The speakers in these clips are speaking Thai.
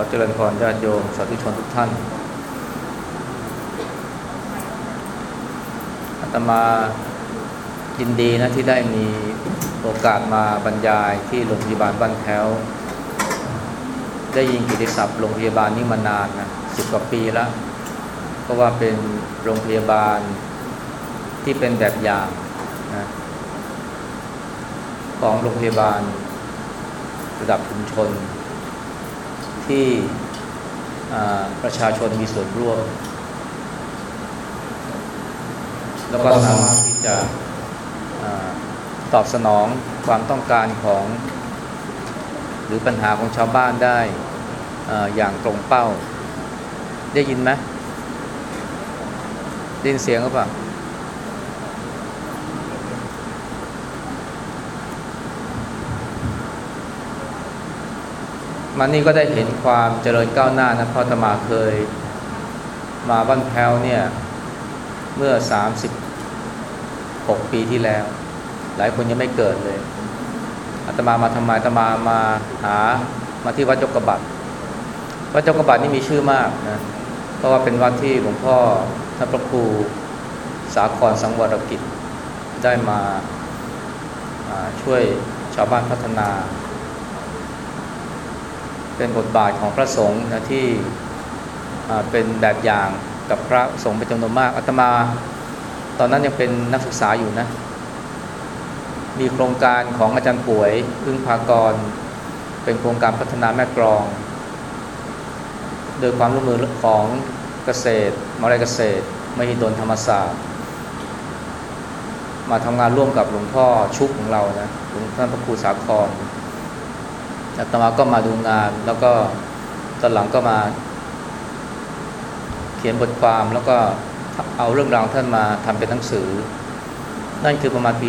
อเจริญพรญาติโยมสาธุชนทุกท่านอาตมายินดีนะที่ได้มีโอกาสมาบรรยายที่โรงพยาบาลบ้านแพ้วได้ยินกิตติศัพท์โรงพยาบาลนี้มานานนะสิบกว่าปีแล้วเพราะว่าเป็นโรงพยาบาลที่เป็นแบบอย่างนะของโรงพยาบาลระดับชุมชน ที่ประชาชนมีส่วนร่วม แล้วก็สามารถที่จะอาตอบสนองความต้องการของ หรือปัญหาของชาวบ้านได้ออย่างตรงเป้า ได้ยินไหมได้ยินเสียงหรือเปล่า มานี่ก็ได้เห็นความเจริญก้าวหน้านะพราะอาตมาเคย มาบ้านแพ้วเนี่ย เมื่อ36ปีที่แล้ว หลายคนยังไม่เกิดเลยอาตมามาทำไมอาตมามาหามาที่วัดจกบัตวัดจกบัตนี่มีชื่อมากนะเพราะว่าเป็นวัดที่หลวงพ่อท่านพระครูสาครสังวรกิจได้มาช่วยชาวบ้านพัฒนา เป็นบทบาทของพระสงฆ์นะที่เป็นแบบอย่างกับพระสงฆ์เป็นจำนวนมากอาตมา ตอนนั้นยังเป็นนักศึกษาอยู่นะ มีโครงการของอาจารย์ป่วยพึ่งพากร เป็นโครงการพัฒนาแม่กรอง โดยความร่วมมือของเกษตรมหาลัยเกษตร มหิดลธรรมศาสตร์ มาทำงานร่วมกับหลวงพ่อชุกของเรานะหลวงท่านพระครูสาคร อาตมาก็มาดูงาน แล้วก็ตอนหลังก็มา เขียนบทความแล้วก็เอาเรื่องราวท่านมาทำเป็นหนังสือ นั่นคือประมาณปี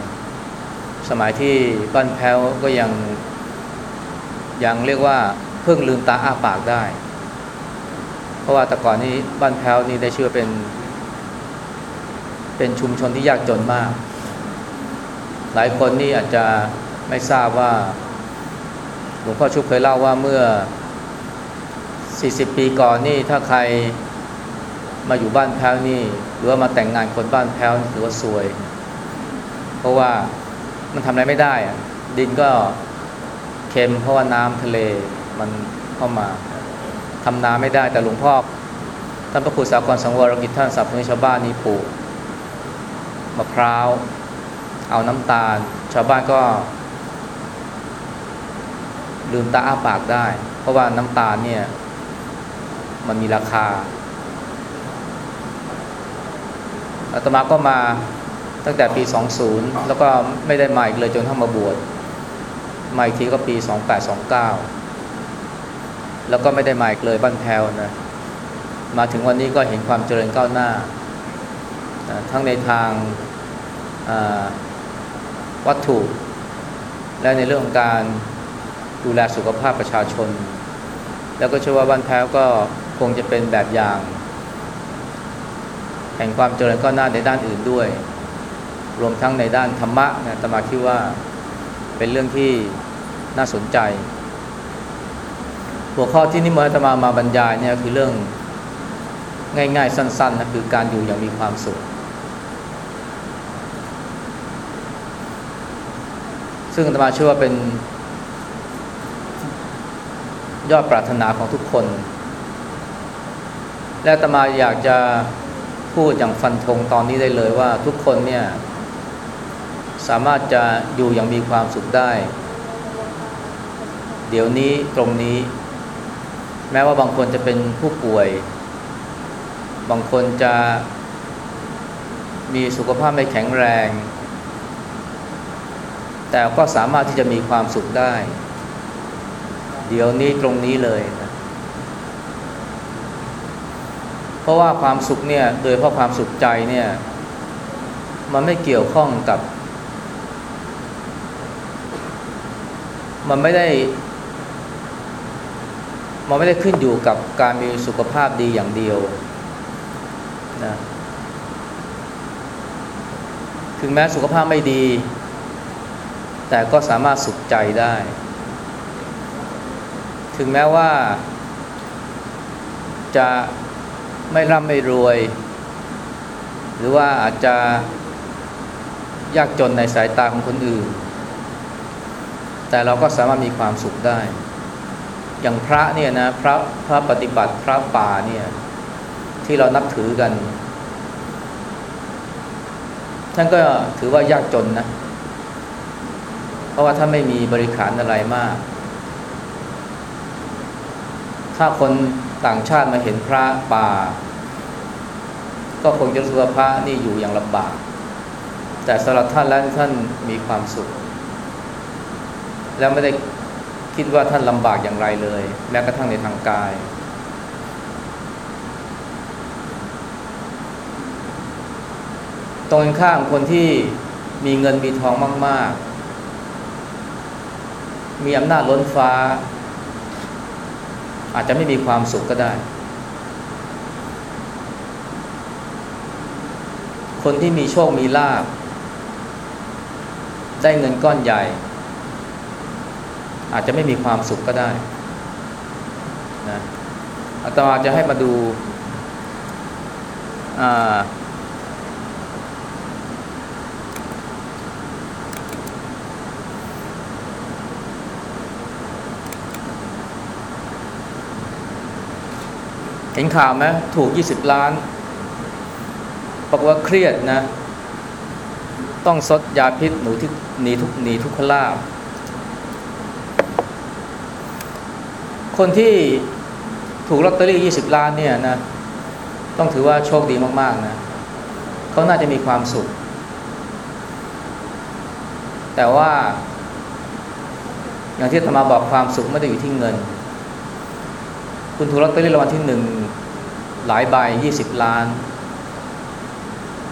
20 สมัยที่บ้านแพ้วก็ยังยังเรียกว่าเพิ่งลืมตาอ้าปากได้ เพราะว่าแต่ก่อนนี้บ้านแพ้วนี่ได้ชื่อเป็น เป็นชุมชนที่ยากจนมาก หลายคนนี่อาจจะไม่ทราบว่า หลวงพ่อชุบเคยเล่าว่าเมื่อ 40 ปีก่อนนี่ถ้าใครมาอยู่บ้านแพ้วนี่ หรือว่ามาแต่งงานคนบ้านแพ้วถือว่าซวย เพราะว่ามันทำอะไรไม่ได้อะดินก็เค็มเพราะว่าน้ำทะเลมันเข้ามาทำนาไม่ได้แต่หลวงพ่อท่านพระครูสากรสังวรกิจท่านสับให้ชาวบ้านนี่ปลูกมะพร้าว เอาน้ำตาล ชาวบ้านก็ ลืมตาอ้าปากได้ เพราะว่าน้ำตาลเนี่ย มันมีราคาอาตมาก็มาตั้งแต่ปี 20 แล้วก็ไม่ได้มาอีกเลยจนทั้งมาบวชมาอีกทีก็ปี 2829 แล้วก็ไม่ได้มาอีกเลยบ้านแพวนะ มาถึงวันนี้ก็เห็นความเจริญก้าวหน้า ทั้งในทางวัตถุ และในเรื่องของการ ดูแลสุขภาพประชาชน แล้วก็เชื่อว่าบ้านแพ้วก็คงจะเป็นแบบอย่าง แห่งความเจริญก้าวหน้าในด้านอื่นด้วย รวมทั้งในด้านธรรมะนะตมาคิดว่าเป็นเรื่องที่น่าสนใจ หัวข้อที่นิมนต์ตมามาบรรยายเนี่ยคือเรื่องง่ายๆสั้นๆนะคือการอยู่อย่างมีความสุข ซึ่งตมาเชื่อว่าเป็น ยอดปรารถนาของทุกคน และตมาอยากจะพูดอย่างฟันธงตอนนี้ได้เลยว่าทุกคนเนี่ย สามารถจะอยู่อย่างมีความสุขได้ เดี๋ยวนี้ตรงนี้ แม้ว่าบางคนจะเป็นผู้ป่วย บางคนจะมีสุขภาพไม่แข็งแรง แต่ก็สามารถที่จะมีความสุขได้ เดี๋ยวนี้ตรงนี้เลยนะเพราะว่าความสุขเนี่ยโดยเพราะความสุขใจเนี่ย มันไม่เกี่ยวข้องกับ มันไม่ได้มันไม่ได้ขึ้นอยู่กับการมีสุขภาพดีอย่างเดียวนะถึงแม้สุขภาพไม่ดี แต่ก็สามารถสุขใจได้ ถึงแม้ว่า จะไม่ร่ำไม่รวย หรือว่าอาจจะยากจนในสายตาของคนอื่น แต่เราก็สามารถมีความสุขได้ อย่างพระเนี่ยนะพระพระปฏิบัติพระป่าเนี่ยที่เรานับถือกันท่านก็ถือว่ายากจนนะ เพราะว่าถ้าไม่มีบริขารอะไรมาก ถ้าคนต่างชาติมาเห็นพระป่า ก็คงจะรู้สึกว่าพระนี่อยู่อย่างลำบาก แต่สำหรับท่านแล้วท่านมีความสุข แล้วไม่ได้คิดว่าท่านลำบากอย่างไรเลย แม้กระทั่งในทางกาย ตรงข้ามคนที่มีเงินมีทองมาก ๆ มีอำนาจล้นฟ้า อาจจะไม่มีความสุขก็ได้ คนที่มีโชคมีลาบได้เงินก้อนใหญ่ อาจจะไม่มีความสุขก็ได้นะอาตมาจะให้มาดูอ่า เห็นข่าวไหมถูก20ล้านบอกว่าเครียดนะ ต้องซดยาพิษหนูที่หนีทุกหนีทุกขลาบคนที่ถูกลอตเตอรี่20ล้านเนี่ยนะ ต้องถือว่าโชคดีมากๆนะเขาน่าจะมีความสุข แต่ว่า อย่างที่ธรรมาบอกความสุขไม่ได้อยู่ที่เงิน คุณถูกลอตเตอรี่รางวัลที่หนึ่ง หลายใบ20ล้าน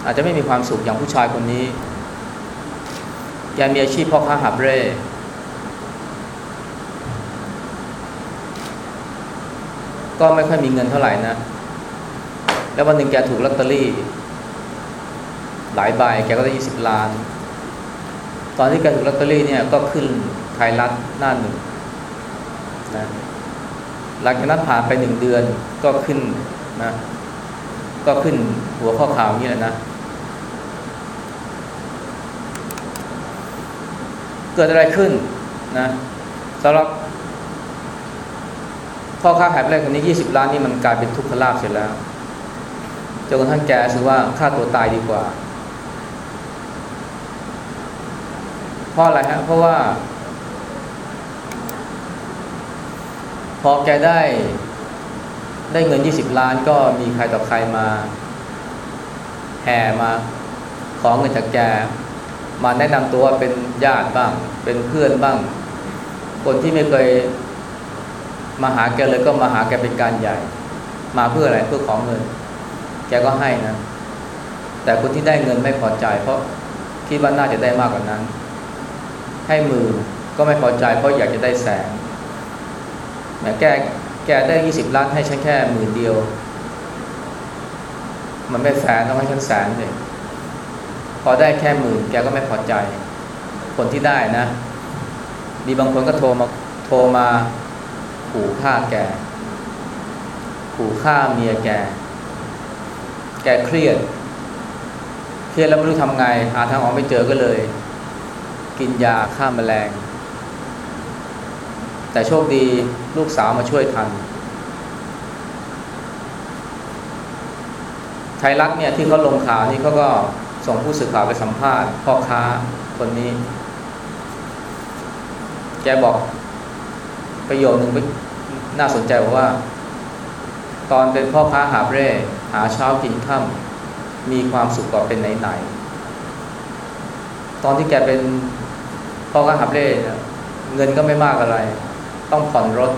อาจจะไม่มีความสุขอย่างผู้ชายคนนี้ยังมีอาชีพพ่อค้าหาบเร่ก็ไม่ค่อยมีเงินเท่าไหร่นะ แล้ววันหนึ่งแกถูกลอตเตอรี่ หลายใบแกก็ได้ยี่สิบล้าน ตอนที่แกถูกลอตเตอรี่เนี่ยก็ขึ้นไทยรัฐหน้าหนึ่งนะหลังจากนั้นผ่านไปหนึ่งเดือนก็ขึ้น นะ ก็ขึ้นหัวข้อข่าวนี้แหละนะ เกิดอะไรขึ้นนะสำหรับพ่อค้าขายแรกคนนี้20ล้านนี่มันกลายเป็นทุกขลาภเสร็จแล้วจนกระทั่งแกซื้อว่าฆ่าตัวตายดีกว่าเพราะอะไรฮะเพราะว่า พอแกได้ ได้เงิน 20 ล้านก็มีใครต่อใครมา แห่มาขอเงินจากแก มาแนะนำตัวว่าเป็นญาติบ้าง เป็นเพื่อนบ้าง คนที่ไม่เคยมาหาแกเลยก็มาหาแกเป็นการใหญ่ มาเพื่ออะไรเพื่อของเงิน แกก็ให้นะ แต่คนที่ได้เงินไม่พอใจ เพราะคิดว่าน่าจะได้มากกว่านั้น ให้มือก็ไม่พอใจเพราะอยากจะได้แสนแหมแก แกได้ยี่สิบล้านให้ฉันแค่หมื่นเดียว มันไม่แสนต้องให้ฉันแสนเลยพอได้แค่หมื่นแกก็ไม่พอใจ คนที่ได้นะ มีบางคนก็โทรมาโทรมาขู่ฆ่าแกขู่ฆ่าเมียแก แกเครียด เครียดแล้วไม่รู้ทำไงหาทางออกไม่เจอก็เลย กินยาฆ่าแมลง แต่โชคดีลูกสาวมาช่วยทัน ไทยรัฐเนี่ยที่เขาลงข่าวนี่เขาก็ส่งผู้สื่อข่าวไปสัมภาษณ์พ่อค้าคนนี้ แกบอกประโยชน์หนึ่งน่าสนใจบอกว่า ตอนเป็นพ่อค้าหาเร่หาเช้ากินค่ำมีความสุขกว่าเป็นไหนๆตอนที่แกเป็นพ่อค้าหาเร่เนี่ยเงินก็ไม่มากอะไร ต้องผ่อนรถ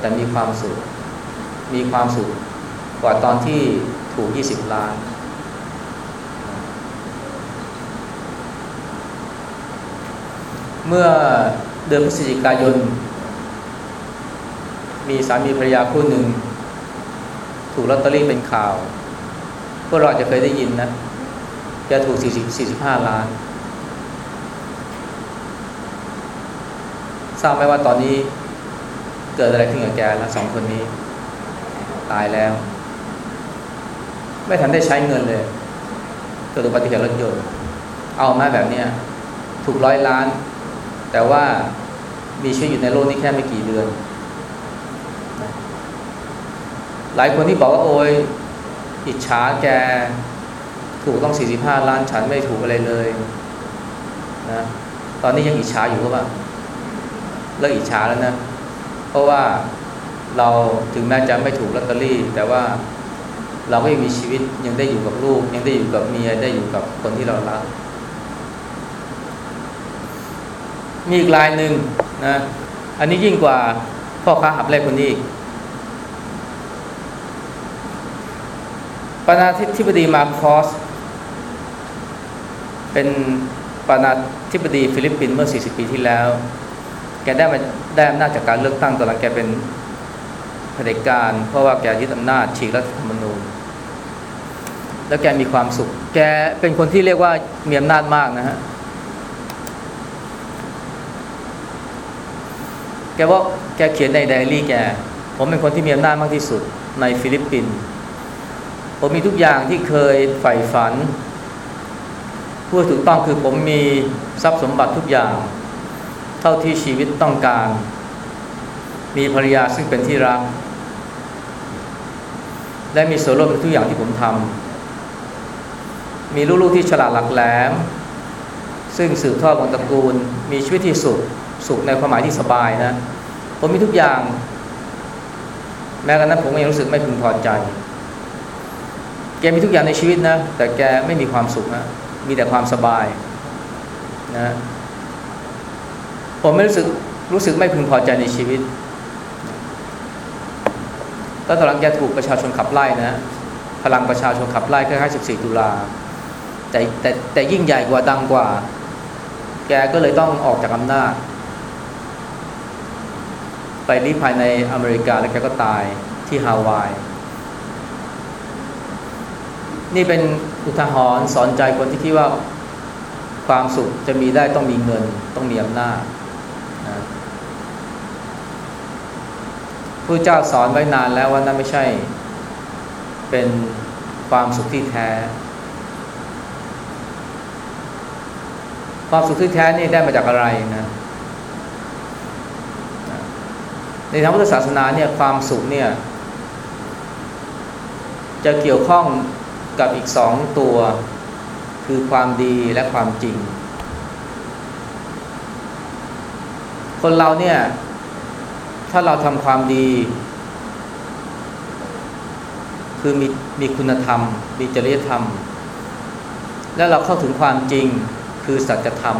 แต่มีความสุข มีความสุขกว่าตอนที่ถูก 20 ล้าน เมื่อเดือนพฤศจิกายน มีสามีภรรยาคู่หนึ่ง ถูกลอตเตอรี่เป็นข่าว พวกเราจะเคยได้ยินนะแกถูก 40 45 ล้านทราบไหมว่าตอนนี้ กิดอะไรขึ้นกับแกแล้วสองคนนี้ ตายแล้ว ไม่ทันได้ใช้เงินเลยเกิดอุบัติเหตุรถยนต์เอามาแบบเนี้ยถูกร้อยล้าน แต่ว่ามีชีวิตอยู่ในโลกนี้แค่ไม่กี่เดือน หลายคนที่บอกว่าโอยอิจฉาแก ถูกต้อง 45 ล้านฉันไม่ถูกอะไรเลยนะตอนนี้ยังอิจฉาอยู่หรือเปล่าเลิกอิจฉาแล้วนะ เพราะว่าเราถึงแม้จะไม่ถูกลอตเตอรี่ แต่ว่าเราก็ยังมีชีวิตยังได้อยู่กับลูก ยังได้อยู่กับเมียได้อยู่กับคนที่เรารัก มีอีกรายหนึ่งนะอันนี้ยิ่งกว่าพ่อค้าหับเล่คนนี้ประธานาธิบดีมาคอส เป็นประธานาธิบดีฟิลิปปินส์เมื่อ 40 ปีที่แล้ว แกได้มาได้อำนาจจากการเลือกตั้งตอนหลังแกเป็นเผด็จการ เพราะว่าแกยึดอำนาจฉีกรัฐธรรมนูญ แล้วแกมีความสุข แกเป็นคนที่เรียกว่ามีอำนาจมากนะฮะแกว่าแกเขียนในไดอารี่แก ผมเป็นคนที่มีอำนาจมากที่สุดในฟิลิปปินส์ผมมีทุกอย่างที่เคยใฝ่ฝันพูดถูกต้องคือผมมีทรัพย์สมบัติทุกอย่าง เท่าที่ชีวิตต้องการ มีภรรยาซึ่งเป็นที่รักและมีส่วนร่วมในทุกอย่างที่ผมทำมีลูกๆที่ฉลาดหลักแหลม ซึ่งสืบทอดวงตระกูล มีชีวิตที่สุขสุขในความหมายที่สบายนะ ผมมีทุกอย่าง แม้กระนั้นผมก็ยังรู้สึกไม่พึงพอใจ แกมีทุกอย่างในชีวิตนะ แต่แกไม่มีความสุขนะ มีแต่ความสบายนะ ผมไม่รู้สึกรู้สึกไม่พึงพอใจในชีวิต แล้วตอนหลังแกถูกประชาชนขับไล่นะ พลังประชาชนขับไล่คล้ายๆ14 ตุลา แต่แต่แต่ยิ่งใหญ่กว่าดังกว่า แกก็เลยต้องออกจากอำนาจ ไปรีภายในอเมริกาแล้วแกก็ตายที่ฮาวาย นี่เป็นอุทาหรณ์สอนใจคนที่คิดว่าความสุขจะมีได้ต้องมีเงินต้องมีอำนาจ พระเจ้าสอนไว้นานแล้วว่านั่นไม่ใช่ เป็นความสุขที่แท้ ความสุขที่แท้นี่ได้มาจากอะไรนะในทางพุทธศาสนาเนี่ยความสุขเนี่ย จะเกี่ยวข้องกับอีกสองตัว คือความดีและความจริง คนเราเนี่ย ถ้าเราทำความดี คือมีมีคุณธรรม มีจริยธรรม แล้วเราเข้าถึงความจริงคือสัจธรรม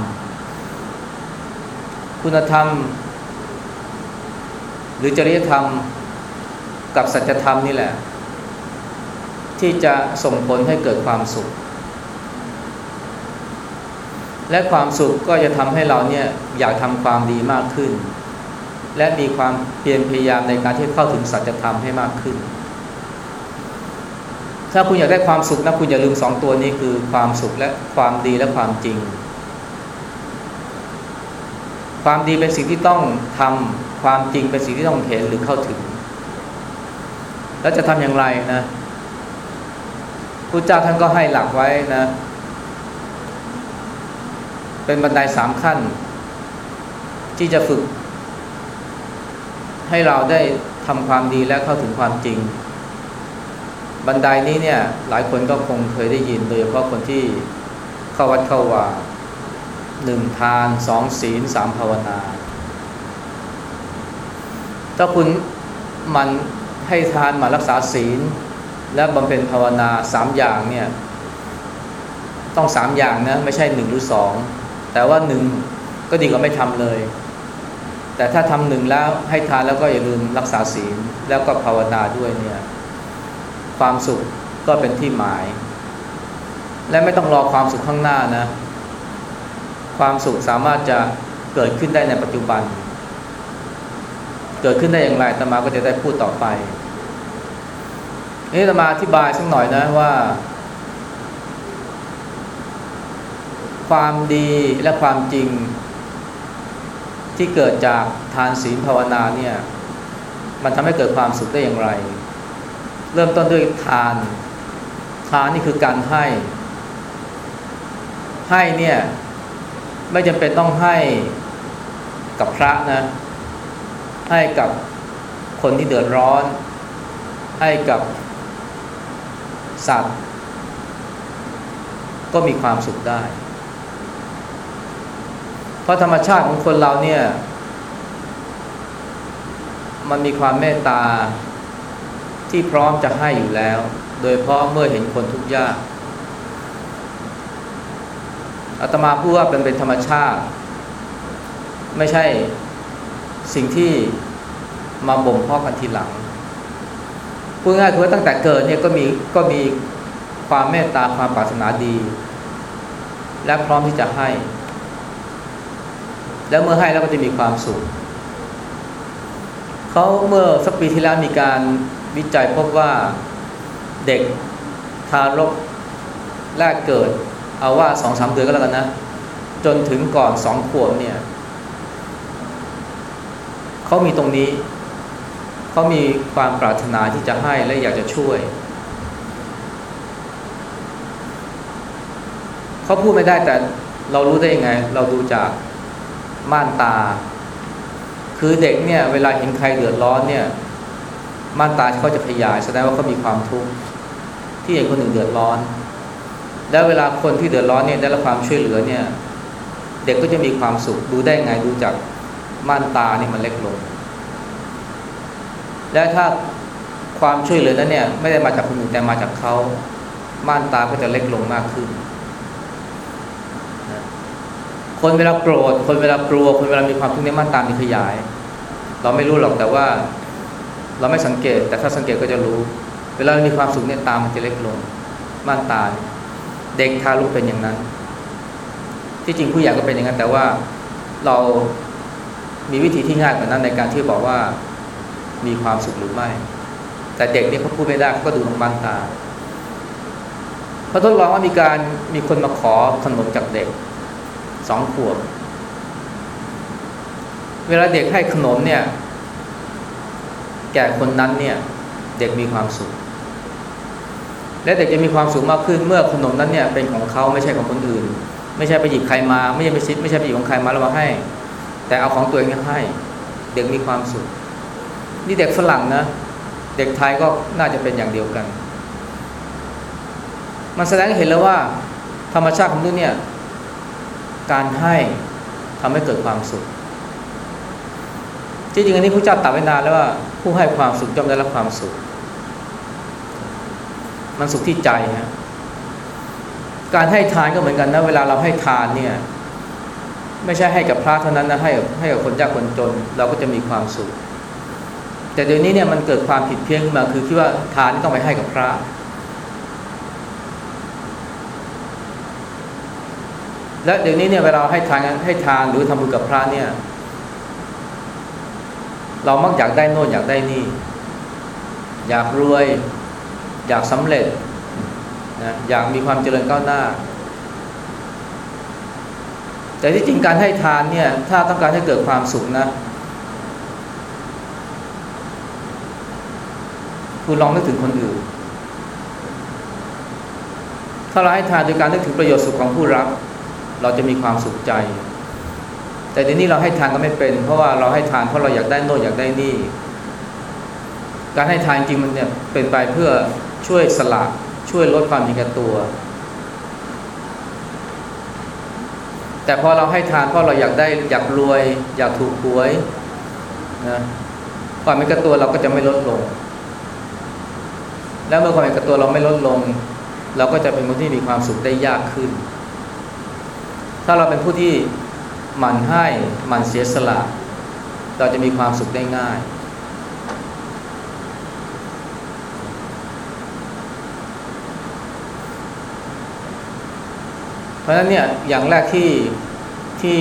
คุณธรรม หรือจริยธรรมกับสัจธรรมนี่แหละ ที่จะส่งผลให้เกิดความสุข และความสุขก็จะทำให้เราเนี่ยอยากทำความดีมากขึ้น และมีความเพียรพยายามในการที่เข้าถึงสัจธรรมให้มากขึ้น ถ้าคุณอยากได้ความสุขนะคุณอย่าลืมสองตัวนี้คือความสุขและความดีและความจริง ความดีเป็นสิ่งที่ต้องทำความจริงเป็นสิ่งที่ต้องเห็นหรือเข้าถึง แล้วจะทำอย่างไรนะพระเจ้าท่านก็ให้หลักไว้นะ เป็นบันไดสามขั้น ที่จะฝึก ให้เราได้ทำความดีและเข้าถึงความจริง บันไดนี้เนี่ยหลายคนก็คงเคยได้ยินโดยเฉพาะคนที่เข้าวัดเข้าวาหนึ่งทานสองศีลสามภาวนา ถ้าคุณมันให้ทานมารักษาศีล และบำเพ็ญภาวนาสามอย่างเนี่ย ต้องสามอย่างนะ ไม่ใช่หนึ่งหรือสอง แต่ว่าหนึ่งก็ดีกว่าไม่ทำเลย แต่ถ้าทำหนึ่งแล้วให้ทานแล้วก็อย่าลืมรักษาศีลแล้วก็ภาวนาด้วยเนี่ย ความสุขก็เป็นที่หมาย และไม่ต้องรอความสุขข้างหน้านะ ความสุขสามารถจะเกิดขึ้นได้ในปัจจุบัน เกิดขึ้นได้อย่างไรตมาก็จะได้พูดต่อไปนี่ตมาอธิบายสักหน่อยนะว่า ความดีและความจริง ที่เกิดจากทานศีลภาวนาเนี่ยมันทำให้เกิดความสุขได้อย่างไร เริ่มต้นด้วยทาน ทานนี่คือการให้ ให้เนี่ยไม่จำเป็นต้องให้กับพระนะ ให้กับคนที่เดือดร้อน ให้กับสัตว์ ก็มีความสุขได้ ราะธรรมชาติของคนเราเนี่ย มันมีความเมตตาที่พร้อมจะให้อยู่แล้ว โดยเพราะเมื่อเห็นคนทุกข์ยากอาตมาพูดว่าเป็นเป็นธรรมชาติ ไม่ใช่สิ่งที่มาบ่มเพาะกันทีหลังพูดง่ายคือว่าตั้งแต่เกิดเนี่ยก็มีก็มีความเมตตาความปรารถนาดี และพร้อมที่จะให้ แล้วเมื่อให้แล้วก็จะมีความสุขเขาเมื่อสักปีที่แล้วมีการวิจัยพบว่าเด็กทารกแรกเกิด เอาว่าสองสามเดือนก็แล้วกันนะ จนถึงก่อนสองขวบเนี่ยเขามีตรงนี้เขามีความปรารถนาที่จะให้และอยากจะช่วยเขาพูดไม่ได้แต่เรารู้ได้ยังไง เราดูจาก ม่านตา คือเด็กเนี่ยเวลาเห็นใครเดือดร้อนเนี่ย ม่านตาเขาจะขยายแสดงว่าเขามีความทุกข์ที่เห็นคนหนึ่งเดือดร้อน แล้วเวลาคนที่เดือดร้อนเนี่ยได้รับความช่วยเหลือเนี่ย เด็กก็จะมีความสุขดูได้ไงดูจากม่านตาเนี่ยมันเล็กลง และถ้าความช่วยเหลือนั้นเนี่ย ไม่ได้มาจากคนอื่นแต่มาจากเขาม่านตาก็จะเล็กลงมากขึ้น คนเวลาโกรธ คนเวลากลัว คนเวลามีความทุกข์ในม่านตามีขยาย เราไม่รู้หรอกแต่ว่า เราไม่สังเกต แต่ถ้าสังเกตก็จะรู้ เวลามีความสุขเนี่ยตามันจะเล็กลงม่านตาเด็กทารกเป็นอย่างนั้น ที่จริงผู้ใหญ่ก็เป็นอย่างนั้น แต่ว่าเรามีวิธีที่ง่ายกว่านั้นในการที่บอกว่ามีความสุขหรือไม่ แต่เด็กเนี่ยเขาพูดไม่ได้เขาก็ดูทางม่านตาเขาทดลองว่ามีการมีคนมาขอขนมจากเด็ก สองขวบ เวลาเด็กให้ขนมเนี่ย แก่คนนั้นเนี่ย เด็กมีความสุข และเด็กจะมีความสุขมากขึ้นเมื่อขนมนั้นเนี่ยเป็นของเขาไม่ใช่ของคนอื่น ไม่ใช่ไปหยิบใครมา ไม่ใช่ไปชิดไม่ใช่ไปหยิบของใครมาแล้วมาให้ แต่เอาของตัวเองให้ เด็กมีความสุข นี่เด็กฝรั่งนะเด็กไทยก็น่าจะเป็นอย่างเดียวกัน มันแสดงให้เห็นแล้วว่า ธรรมชาติของมนุษย์เนี่ย การให้ทำให้เกิดความสุขจริงๆอันนี้พระเจ้าตรัสไว้นานแล้วว่า ผู้ให้ความสุขย่อมได้รับความสุข มันสุขที่ใจนะการให้ทานก็เหมือนกันนะ เวลาเราให้ทานเนี่ย ไม่ใช่ให้กับพระเท่านั้นนะให้ให้กับคนยากคนจน เราก็จะมีความสุข แต่เดี๋ยวนี้เนี่ยมันเกิดความผิดเพี้ยนขึ้นมาคือคิดว่าทานนี่ต้องไปให้กับพระ และเดี๋ยวนี้เนี่ยเวลาให้ทานให้ทานหรือทำบุญกับพระเนี่ย เรามักอยากได้โน่นอยากได้นี่ อยากรวย อยากสำเร็จนะอยากมีความเจริญก้าวหน้า แต่ที่จริงการให้ทานเนี่ย ถ้าต้องการให้เกิดความสุขนะคุณลองนึกถึงคนอื่น ถ้าเราให้ทานโดยการนึกถึงประโยชน์สุขของผู้รับ เราจะมีความสุขใจ แต่เดี๋ยวนี้เราให้ทานก็ไม่เป็น เพราะว่าเราให้ทานเพราะเราอยากได้โน่นอยากได้นี่ การให้ทานจริงมันเนี่ยเป็นไปเพื่อช่วยสละช่วยลดความมีแก่ตัว แต่พอเราให้ทานเพราะเราอยากได้อยากรวย อยากถูกหวยนะความมีแก่ตัวเราก็จะไม่ลดลง แล้วเมื่อความมีแก่ตัวเราไม่ลดลง เราก็จะเป็นคนที่มีความสุขได้ยากขึ้น ถ้าเราเป็นผู้ที่หมั่นให้หมั่นเสียสละ เราจะมีความสุขได้ง่าย เพราะฉะนั้นเนี่ยอย่างแรกที่ที่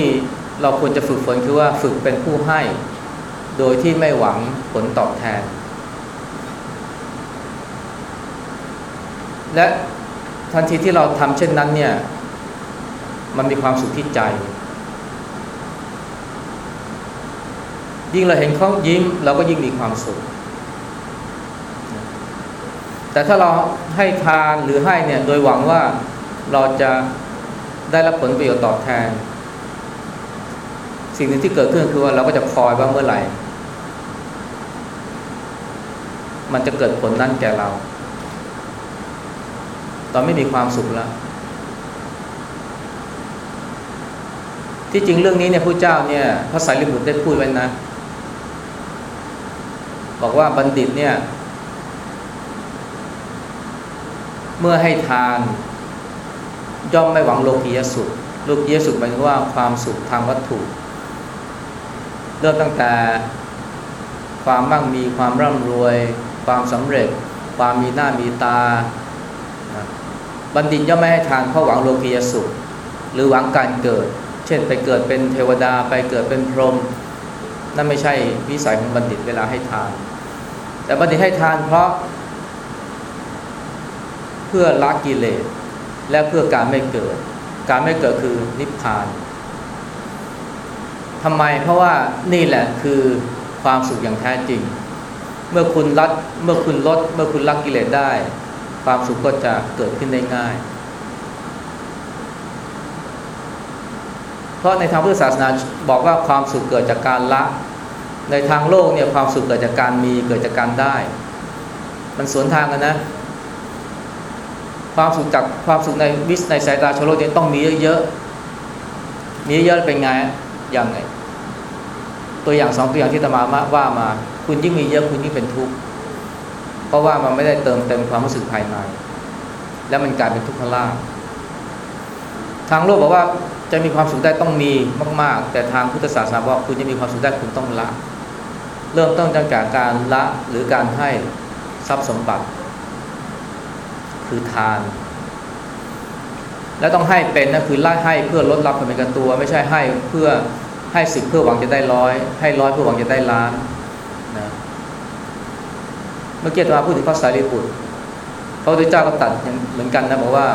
เราควรจะฝึกฝนคือว่าฝึกเป็นผู้ให้ โดยที่ไม่หวังผลตอบแทน และทันทีที่เราทำเช่นนั้นเนี่ย มันมีความสุขที่ใจ ยิ่งเราเห็นเขายิ้มเราก็ยิ่งมีความสุข แต่ถ้าเราให้ทานหรือให้เนี่ยโดยหวังว่าเราจะได้รับผลประโยชน์ตอบแทน สิ่งหนึ่งที่เกิดขึ้นคือว่าเราก็จะคอยว่าเมื่อไหร่ มันจะเกิดผลนั้นแก่เรา ตอนไม่มีความสุขแล้ว ที่จริงเรื่องนี้เนี่ยพระเจ้าเนี่ยพระสารีบุตรได้พูดไว้นะ บอกว่าบัณฑิตเนี่ย เมื่อให้ทานย่อมไม่หวังโลกียสุข โลกียสุขหมายถึงว่าความสุขทางวัตถุ เริ่มตั้งแต่ความมั่งมีความร่ำรวย ความสำเร็จ ความมีหน้ามีตา บัณฑิตย่อมไม่ให้ทานเพราะหวังโลกียสุข หรือหวังการเกิด ช่นไปเกิดเป็นเทวดาไปเกิดเป็นพรหมนั่นไม่ใช่วิสัยของบัณฑิตเวลาให้ทาน แต่บัณฑิตให้ทานเพราะ เพื่อละกกิเลสและเพื่อการไม่เกิด การไม่เกิดคือนิพพานทำไมเพราะว่านี่แหละคือความสุขอย่างแท้จริง เมื่อคุณลดเมื่อคุณลด เมื่อคุณละกิเลสได้ ความสุขก็จะเกิดขึ้นได้ง่าย เพราะในทางพุทธศาสนาบอกว่าความสุขเกิดจากการละ ในทางโลกเนี่ยความสุขเกิดจากการมีเกิดจากการได้ มันสวนทางกันนะ ความสุขจากความสุขในวิสในสายตาชาวโลกเนี่ยต้องมีเยอะๆมีเยอะเป็นไงอย่างไง ตัวอย่างสองตัวอย่างที่ตมาว่ามา คุณยิ่งมีเยอะคุณยิ่งเป็นทุกข์เพราะว่ามันไม่ได้เติมเต็มความรู้สึกภายใน แล้วมันกลายเป็นทุกขลาภทางโลกบอกว่า จะมีความสุขได้ต้องมีมาก ๆ แต่ทางพุทธศาสนาบอกคุณจะมีความสุขได้คุณต้องละ เริ่มต้นจากการละหรือการให้ทรัพย์สมบัติ คือทาน แล้วต้องให้เป็นนะคือละให้เพื่อลดรับผลเป็นกันตัว ไม่ใช่ให้เพื่อให้สิบเพื่อหวังจะได้ร้อยให้ร้อยเพื่อหวังจะได้ล้านนะเมื่อกี้ตมาพูดถึงพระสารีบุตรพระพุทธเจ้าก็ตัดเหมือนกันนะบอกว่า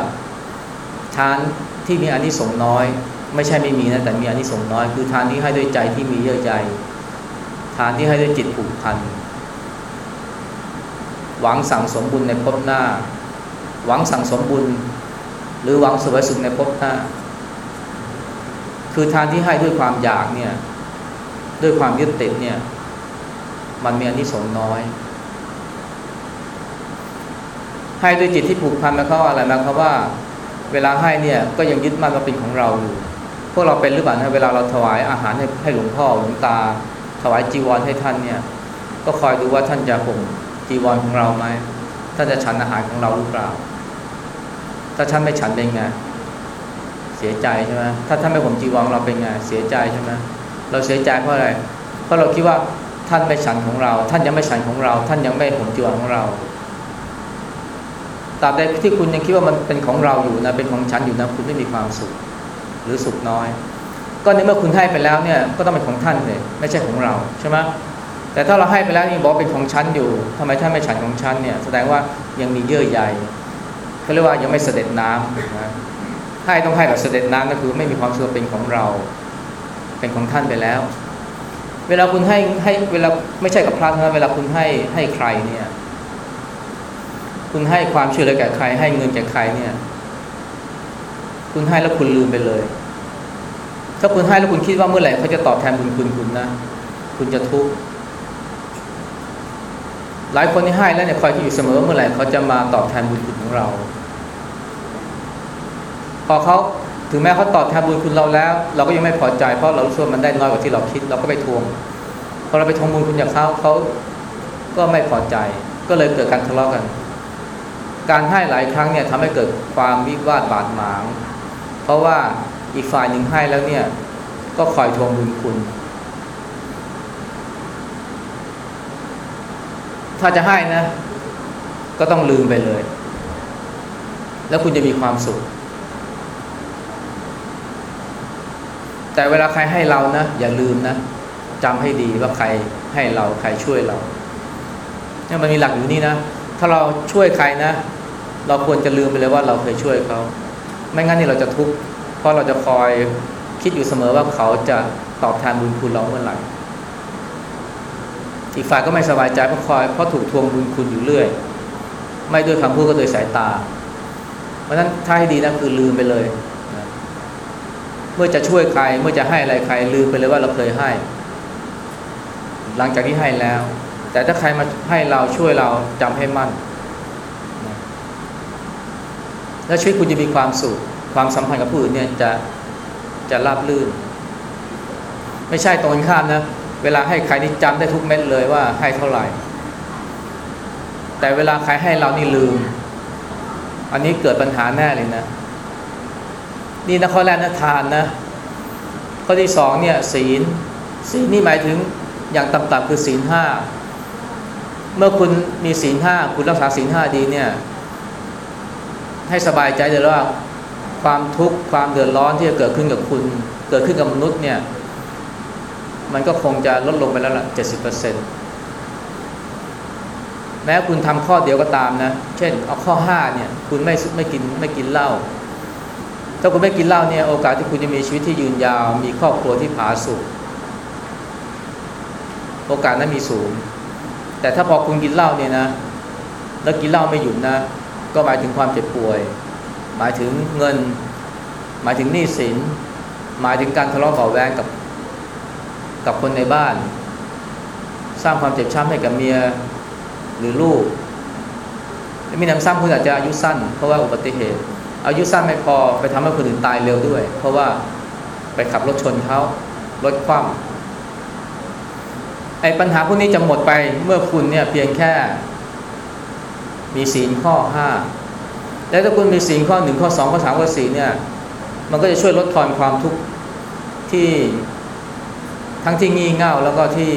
ทาน ที่มีอานิสงส์น้อย ไม่ใช่ไม่มีนะแต่มีอานิสงส์น้อย คือทานที่ให้ด้วยใจที่มีเยื่อใยทานที่ให้ด้วยจิตผูกพัน หวังสั่งสมบุญในภพหน้า หวังสั่งสมบุญ หรือหวังสวยสุขในภพหน้า คือทานที่ให้ด้วยความอยากเนี่ยด้วยความยึดติดเนี่ยมันมีอานิสงส์น้อยให้ด้วยจิตที่ผูกพันมาเขาอะไรมาเขาว่า เวลาให้เนี่ยก็ยังยึดมั่นว่าเป็นของเราอยู่พวกเราเป็นหรือเปล่านะเวลาเราถวายอาหารให้ให้หลวงพ่อหลวงตา ถวายจีวรให้ท่านเนี่ย ก็คอยดูว่าท่านจะห่มจีวรของเราไหมท่านจะฉันอาหารของเราหรือเปล่า ถ้าท่านไม่ฉันเป็นไงเสียใจใช่ไหมถ้าท่านไม่ห่มจีวรเราเป็นไงเสียใจใช่ไหมเราเสียใจเพราะอะไรเพราะเราคิดว่าท่านไม่ฉันของเรา ท่านยังไม่ฉันของเรา ท่านยังไม่ห่มจีวรของเรา ตราบใดที่คุณยังคิดว่ามันเป็นของเราอยู่นะเป็นของฉันอยู่นะคุณไม่มีความสุข หรือสุขน้อย ก็ในเมื่อคุณให้ไปแล้วเนี่ยก็ต้องเป็นของท่านเลยไม่ใช่ของเราใช่ไหมแต่ถ้าเราให้ไปแล้วนี่บอกเป็นของฉันอยู่ทำไมท่านไม่ฉันของฉันเนี่ยแสดงว่ายังมีเยื่อใยเขาเรียกว่ายังไม่เสด็จน้ำนะให้ต้องให้แบบเสด็จน้ำก็คือไม่มีความสุขเป็นของเรา เป็นของท่านไปแล้ว เวลาคุณให้ให้เวลาไม่ใช่กับพระนะเวลาคุณให้ให้ใครเนี่ย คุณให้ความช่วยเหลือแก่ใคร ให้เงินแก่ใครเนี่ย คุณให้แล้วคุณลืมไปเลย ถ้าคุณให้แล้วคุณคิดว่าเมื่อไหร่เขาจะตอบแทนบุญคุณคุณนะ คุณจะทุกข์หลายคนที่ให้แล้วเนี่ยคอยที่อยู่เสมอว่าเมื่อไหร่เขาจะมาตอบแทนบุญคุณของเรา พอเขาถึงแม้เขาตอบแทนบุญคุณเราแล้ว เราก็ยังไม่พอใจเพราะเรารู้สึกมันได้น้อยกว่าที่เราคิด เราก็ไปทวงพอเราไปทวงบุญคุณจากเขาเขาก็ไม่พอใจ ก็เลยเกิดการทะเลาะกัน การให้หลายครั้งเนี่ยทำให้เกิดความวิวาทบาดหมาง เพราะว่าอีกฝ่ายหนึ่งให้แล้วเนี่ย ก็คอยทวงบุญคุณ ถ้าจะให้นะ ก็ต้องลืมไปเลย แล้วคุณจะมีความสุข แต่เวลาใครให้เรานะ อย่าลืมนะจำให้ดีว่าใครให้เราใครช่วยเราเนี่ยมันมีหลักอยู่นี่นะ ถ้าเราช่วยใครนะ เราควรจะลืมไปเลยว่าเราเคยช่วยเขา ไม่งั้นนี่เราจะทุกข์เพราะเราจะคอยคิดอยู่เสมอว่าเขาจะตอบแทนบุญคุณเราเมื่อไหร่ อีกฝ่ายก็ไม่สบายใจเพราะคอยเพราะถูกทวงบุญคุณอยู่เรื่อย ไม่ด้วยคำพูดก็โดยสายตา เพราะฉะนั้นถ้าให้ดีนะคือลืมไปเลย เมื่อจะช่วยใครเมื่อจะให้อะไรใครลืมไปเลยว่าเราเคยให้ หลังจากที่ให้แล้ว แต่ถ้าใครมาให้เราช่วยเราจำให้มั่นนะ แล้วชีวิตคุณจะมีความสุข ความสัมพันธ์กับผู้อื่นเนี่ยจะจะราบลื่น ไม่ใช่ตรงข้ามนะ เวลาให้ใครนี่จำได้ทุกเม็ดเลยว่าให้เท่าไหร่ แต่เวลาใครให้เรานี่ลืม อันนี้เกิดปัญหาแน่เลยนะ นี่นะข้อแรกนะทานนะ ข้อที่สองเนี่ยศีล ศีลนี่หมายถึงอย่างต่ำๆคือศีลห้า เมื่อคุณมีศีลห้าคุณรักษาศีลห้าดีเนี่ย ให้สบายใจเลยว่าความทุกข์ความเดือดร้อนที่จะเกิดขึ้นกับคุณ เกิดขึ้นกับมนุษย์เนี่ยมันก็คงจะลดลงไปแล้วล่ะเจ็ดสิบเปอร์เซ็นต์แม้คุณทำข้อเดียวก็ตามนะ เช่น เอาข้อห้าเนี่ย คุณไม่ไม่กินไม่กินเหล้า ถ้าคุณไม่กินเหล้าเนี่ย โอกาสที่คุณจะมีชีวิตที่ยืนยาว มีครอบครัวที่ผาสุก โอกาสนั้นมีสูง แต่ถ้าพอคุณกินเหล้าเนี่ยนะ แล้วกินเหล้าไม่หยุดนะ ก็หมายถึงความเจ็บป่วย หมายถึงเงิน หมายถึงหนี้สิน หมายถึงการทะเลาะเบาแวงกับกับคนในบ้าน สร้างความเจ็บช้ำให้กับเมียหรือลูกมีน้ำซ้ำคุณอาจจะอายุสั้น เพราะว่าอุบัติเหตุ อายุสั้นไม่พอไปทำให้คนอื่นตายเร็วด้วย เพราะว่าไปขับรถชนเขารถคว่ำไอ้ปัญหาพวกนี้จะหมดไปเมื่อคุณเนี่ยเพียงแค่ มีศีลข้อห้าแล้วถ้าคุณมีศีลข้อหนึ่งข้อสองข้อสามข้อสี่เนี่ย มันก็จะช่วยลดทอนความทุกข์ที่ทั้งที่งี่เง่าแล้วก็ที่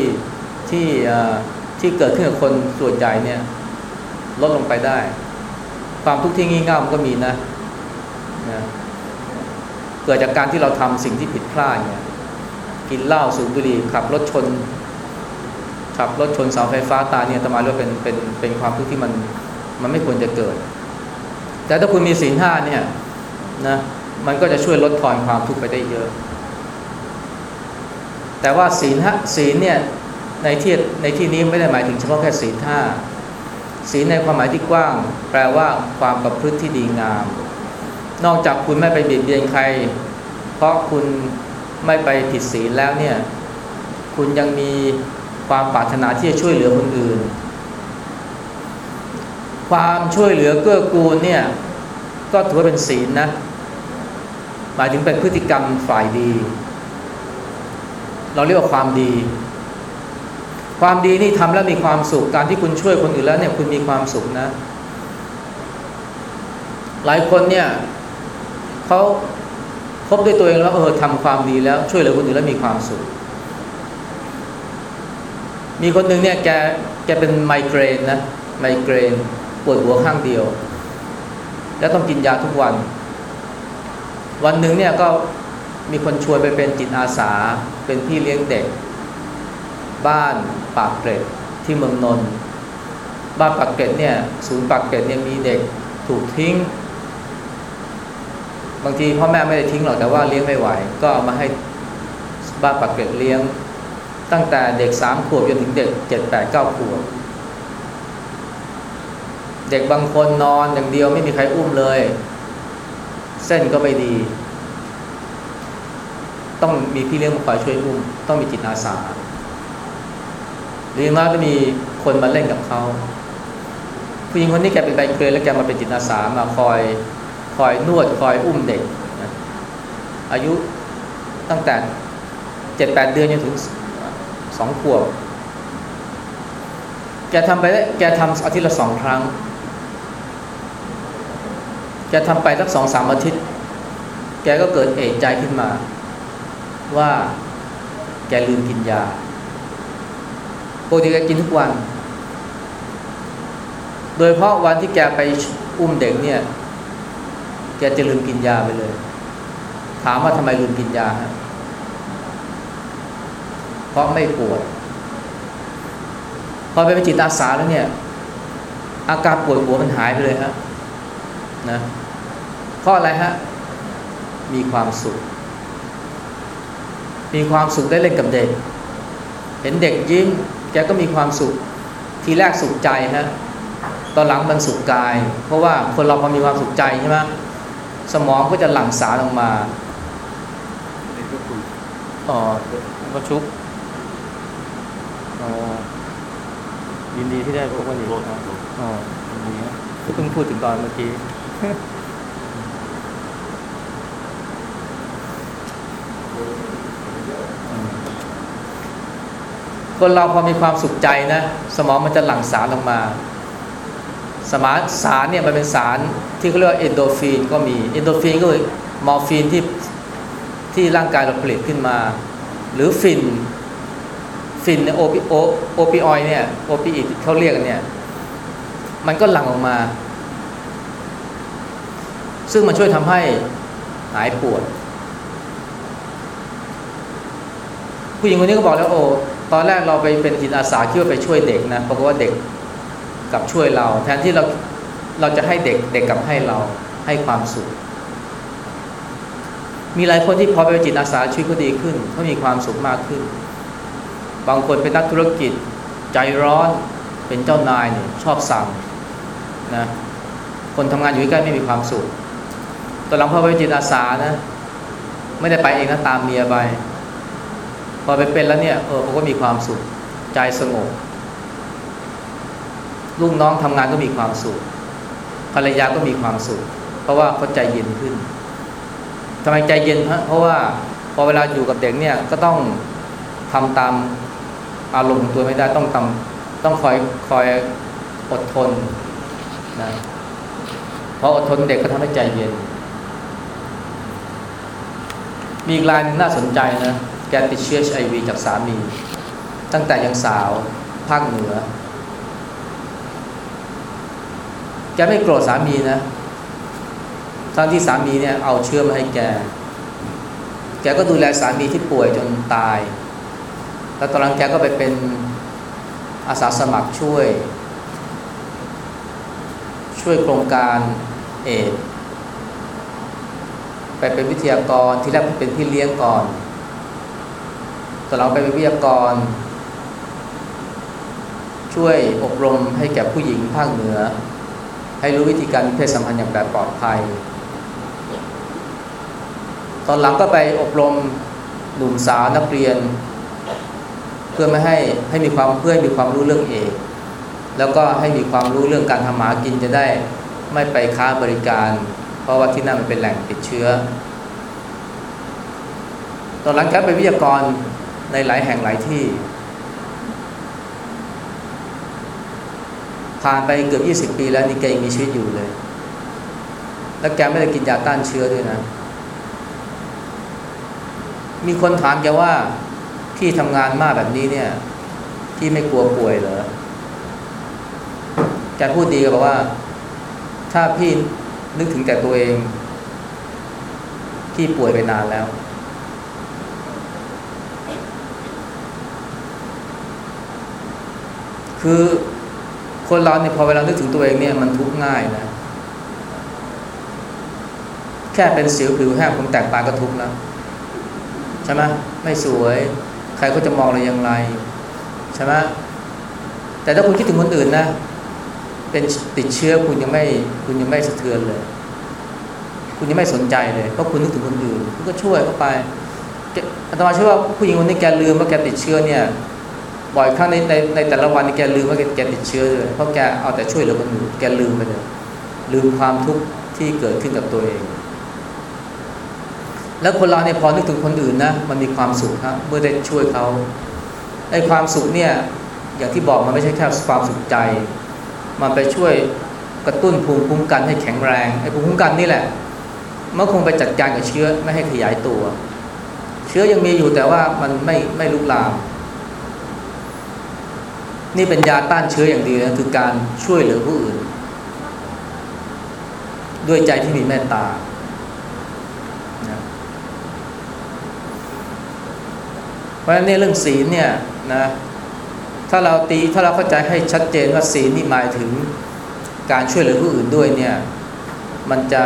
ที่ที่เกิดขึ้นกับคนส่วนใหญ่เนี่ย ลดลงไปได้ ความทุกข์ที่งี่เง่ามันก็มีนะนะเกิดจากการที่เราทำสิ่งที่ผิดพลาดเนี่ย กินเหล้าสูบบุหรี่ขับรถชนขับรถชนเสาไฟฟ้าตายเนี่ยตมาเรียกว่าเป็นเป็นเป็นความทุกข์ที่มัน มันไม่ควรจะเกิด แต่ถ้าคุณมีศีลห้าเนี่ยนะมันก็จะช่วยลดทอนความทุกข์ไปได้เยอะ แต่ว่าศีลห้าศีลเนี่ยในที่ในที่นี้ไม่ได้หมายถึงเฉพาะแค่ศีลห้าศีลในความหมายที่กว้าง แปลว่าความประพฤติที่ดีงาม นอกจากคุณไม่ไปเบียดเบียนใคร เพราะคุณไม่ไปผิดศีลแล้วเนี่ย คุณยังมีความปรารถนาที่จะช่วยเหลือคนอื่น ความช่วยเหลือเกื้อกูลเนี่ยก็ถือว่าเป็นศีลนะ หมายถึงเป็นพฤติกรรมฝ่ายดี เราเรียกว่าความดี ความดีนี่ทำแล้วมีความสุข การที่คุณช่วยคนอื่นแล้วเนี่ยคุณมีความสุขนะ หลายคนเนี่ยเขาพบด้วยตัวเองแล้วเออทำความดีแล้วช่วยเหลือคนอื่นแล้วมีความสุข มีคนหนึ่งเนี่ยแกแกเป็นไมเกรนนะไมเกรน ปวดหัวข้างเดียว แล้วต้องกินยาทุกวัน วันหนึ่งเนี่ยก็มีคนชวนไปเป็นจิตอาสา เป็นพี่เลี้ยงเด็ก บ้านปากเกร็ดที่เมืองนนท์บ้านปากเกร็ดเนี่ยศูนย์ปากเกร็ดเนี่ยมีเด็กถูกทิ้ง บางทีพ่อแม่ไม่ได้ทิ้งหรอกแต่ว่าเลี้ยงไม่ไหว ก็เอามาให้บ้านปากเกร็ดเลี้ยง ตั้งแต่เด็กสามขวบจนถึงเด็กเจ็ดแปดเก้าขวบ เด็กบางคนนอนอย่างเดียวไม่มีใครอุ้มเลย เส้นก็ไม่ดี ต้องมีพี่เลี้ยงมาคอยช่วยอุ้ม ต้องมีจิตอาสาหรือมากก็มีคนมาเล่นกับเขาผู้หญิงคนนี้แกเป็นใบเกยแล้วแกมาเป็นจิตอาสามาคอยคอยนวดคอยอุ้มเด็ก อายุตั้งแต่เจ็ดแปดเดือนจนถึงสองขวบแกทำไปได้แกทำอาทิตย์ละสองครั้ง แกทำไปสักสองสามอาทิตย์ แกก็เกิดเอกใจขึ้นมา ว่าแกลืมกินยาปกติแกกินทุกวัน โดยเพราะวันที่แกไปอุ้มเด็กเนี่ย แกจะลืมกินยาไปเลย ถามว่าทำไมลืมกินยาฮะเพราะไม่ปวด พอไปเป็นจิตอาสาแล้วเนี่ย อาการปวดหัวมันหายไปเลยฮะ นะเพราะอะไรฮะ มีความสุข มีความสุขได้เล่นกับเด็ก เห็นเด็กยิ้มแกก็มีความสุข ทีแรกสุขใจฮะตอนหลังมันสุขกาย เพราะว่าคนเราพอมีความสุขใจใช่ไหมสมองก็จะหลั่งสารออกมานี่ก็คุยอ๋อประชุบอ๋อยินดีที่ได้พบกันอีกโทษครับโทษอ๋อยินดีนะเพิ่งพูดถึงตอนเมื่อกี้ คนเราพอมีความสุขใจนะ สมองมันจะหลั่งสารออกมา สมารสารเนี่ยมันเป็นสารที่เขาเรียกว่าเอนโดฟินก็มีเอนโดฟินก็คือมอร์ฟีนที่ที่ร่างกายเราผลิตขึ้นมา หรือฟินฟินเนี่ย opio opioid เนี่ย opioid เขาเรียกกันเนี่ย มันก็หลั่งออกมา ซึ่งมันช่วยทำให้หายปวด ผู้หญิงคนนี้ก็บอกแล้วโอ้ตอนแรกเราไปเป็นจิตอาสาคิดว่าไปช่วยเด็กนะปรากฏว่าเด็กกับช่วยเรา แทนที่เราเราจะให้เด็กเด็กกับให้เราให้ความสุข มีหลายคนที่พอไปจิตอาสาชีวิตเขาดีขึ้นเขามีความสุขมากขึ้น บางคนเป็นนักธุรกิจใจร้อนเป็นเจ้านายเนี่ยชอบสั่งนะคนทำงานอยู่ใกล้ไม่มีความสุข ตอนหลังพอไปจิตอาสานะ ไม่ได้ไปเองนะตามเมียไป พอไปเป็นแล้วเนี่ยเออเขาก็มีความสุข ใจสงบลูกน้องทำงานก็มีความสุขภรรยาก็มีความสุข เพราะว่าเขาใจเย็นขึ้นทำไมใจเย็นฮะเพราะว่าพอเวลาอยู่กับเด็กเนี่ยก็ต้องทำตามอารมณ์ตัวไม่ได้ต้องทำต้องคอยคอยอดทนนะพออดทนเด็กก็ทำให้ใจเย็น มีอีกรายนึงน่าสนใจนะ แกติดเชื้อ HIV จากสามี ตั้งแต่ยังสาวภาคเหนือ แกไม่โกรธสามีนะทั้งที่สามีเนี่ยเอาเชื้อมาให้แก แกก็ดูแลสามีที่ป่วยจนตาย แล้วตอนหลังแกก็ไปเป็นอาสาสมัครช่วย ช่วยโครงการเอด ไปเป็นวิทยากรที่แรกเป็นพี่เลี้ยงก่อนต่อหลังไปเป็นวิทยากร ช่วยอบรมให้แก่ผู้หญิงภาคเหนือ ให้รู้วิธีการมีเพศสัมพันธ์อย่างแบบปลอดภัย ตอนหลังก็ไปอบรมหนุ่มสาวนักเรียน เพื่อไม่ให้ให้มีความเพื่อให้มีความรู้เรื่องเอกแล้วก็ให้มีความรู้เรื่องการทำหากินจะได้ไม่ไปค้าบริการ ราะว่าที่นั่นมันเป็นแหล่งติดเชื้อ ตอนหลังแกไปนวิทยากรในหลายแห่งหลายที่ ผ่านไปเกือบ 20 ปีแล้วนี่แกยังมีชีวิตอยู่เลย แล้วแกไม่ได้กินยาต้านเชื้อด้วยนะ มีคนถามแกว่าที่ทำงานมากแบบนี้เนี่ยที่ไม่กลัวป่วยเหรอแกพูดดีก็บอกว่า ถ้าพี่ นึกถึงแต่ตัวเองพี่ป่วยไปนานแล้ว คือคนเราเนี่ยพอเวลานึกถึงตัวเองเนี่ยมันทุกข์ง่ายนะ แค่เป็นสิวผิวแห้งผมแตกตาก็ทุกข์แล้วใช่ไหมไม่สวย ใครก็จะมองเราอย่างไรใช่ไหมแต่ถ้าคุณคิดถึงคนอื่นนะ เป็นติดเชื้อคุณยังไม่คุณยังไม่สะเทือนเลย คุณยังไม่สนใจเลยเพราะคุณนึกถึงคนอื่นคุณก็ช่วยเข้าไปแกอาตมาเชื่อว่าผู้หญิงคนนี้แกลืมว่าแกติดเชื้อเนี่ยบ่อยครั้งในในในแต่ละวันนี่แกลืมว่าแกแกติดเชื้อเลยเพราะแกเอาแต่ช่วยเหลือคนอื่นแกลืมไปเลยลืมความทุกข์ที่เกิดขึ้นกับตัวเอง แล้วคนเราเนี่ยพอนึกถึงคนอื่นนะมันมีความสุขครับเมื่อได้ช่วยเขาไอ้ความสุขเนี่ยอย่างที่บอกมันไม่ใช่แค่ความสุขใจ มันไปช่วยกระตุ้นภูมิคุ้มกันให้แข็งแรงไอ้ภูมิคุ้มกันนี่แหละมันคงไปจัดการกับเชื้อไม่ให้ขยายตัว เชื้อยังมีอยู่แต่ว่ามันไม่ไม่ลุกลาม นี่เป็นยาต้านเชื้ออย่างดีนะคือการช่วยเหลือผู้อื่น ด้วยใจที่มีเมตตานะเพราะฉะนั้นเนี่เรื่องศีลเนี่ยนะ ถ้าเราตีถ้าเราเข้าใจให้ชัดเจนว่าศีลนี่หมายถึงการช่วยเหลือผู้อื่นด้วยเนี่ยมันจะ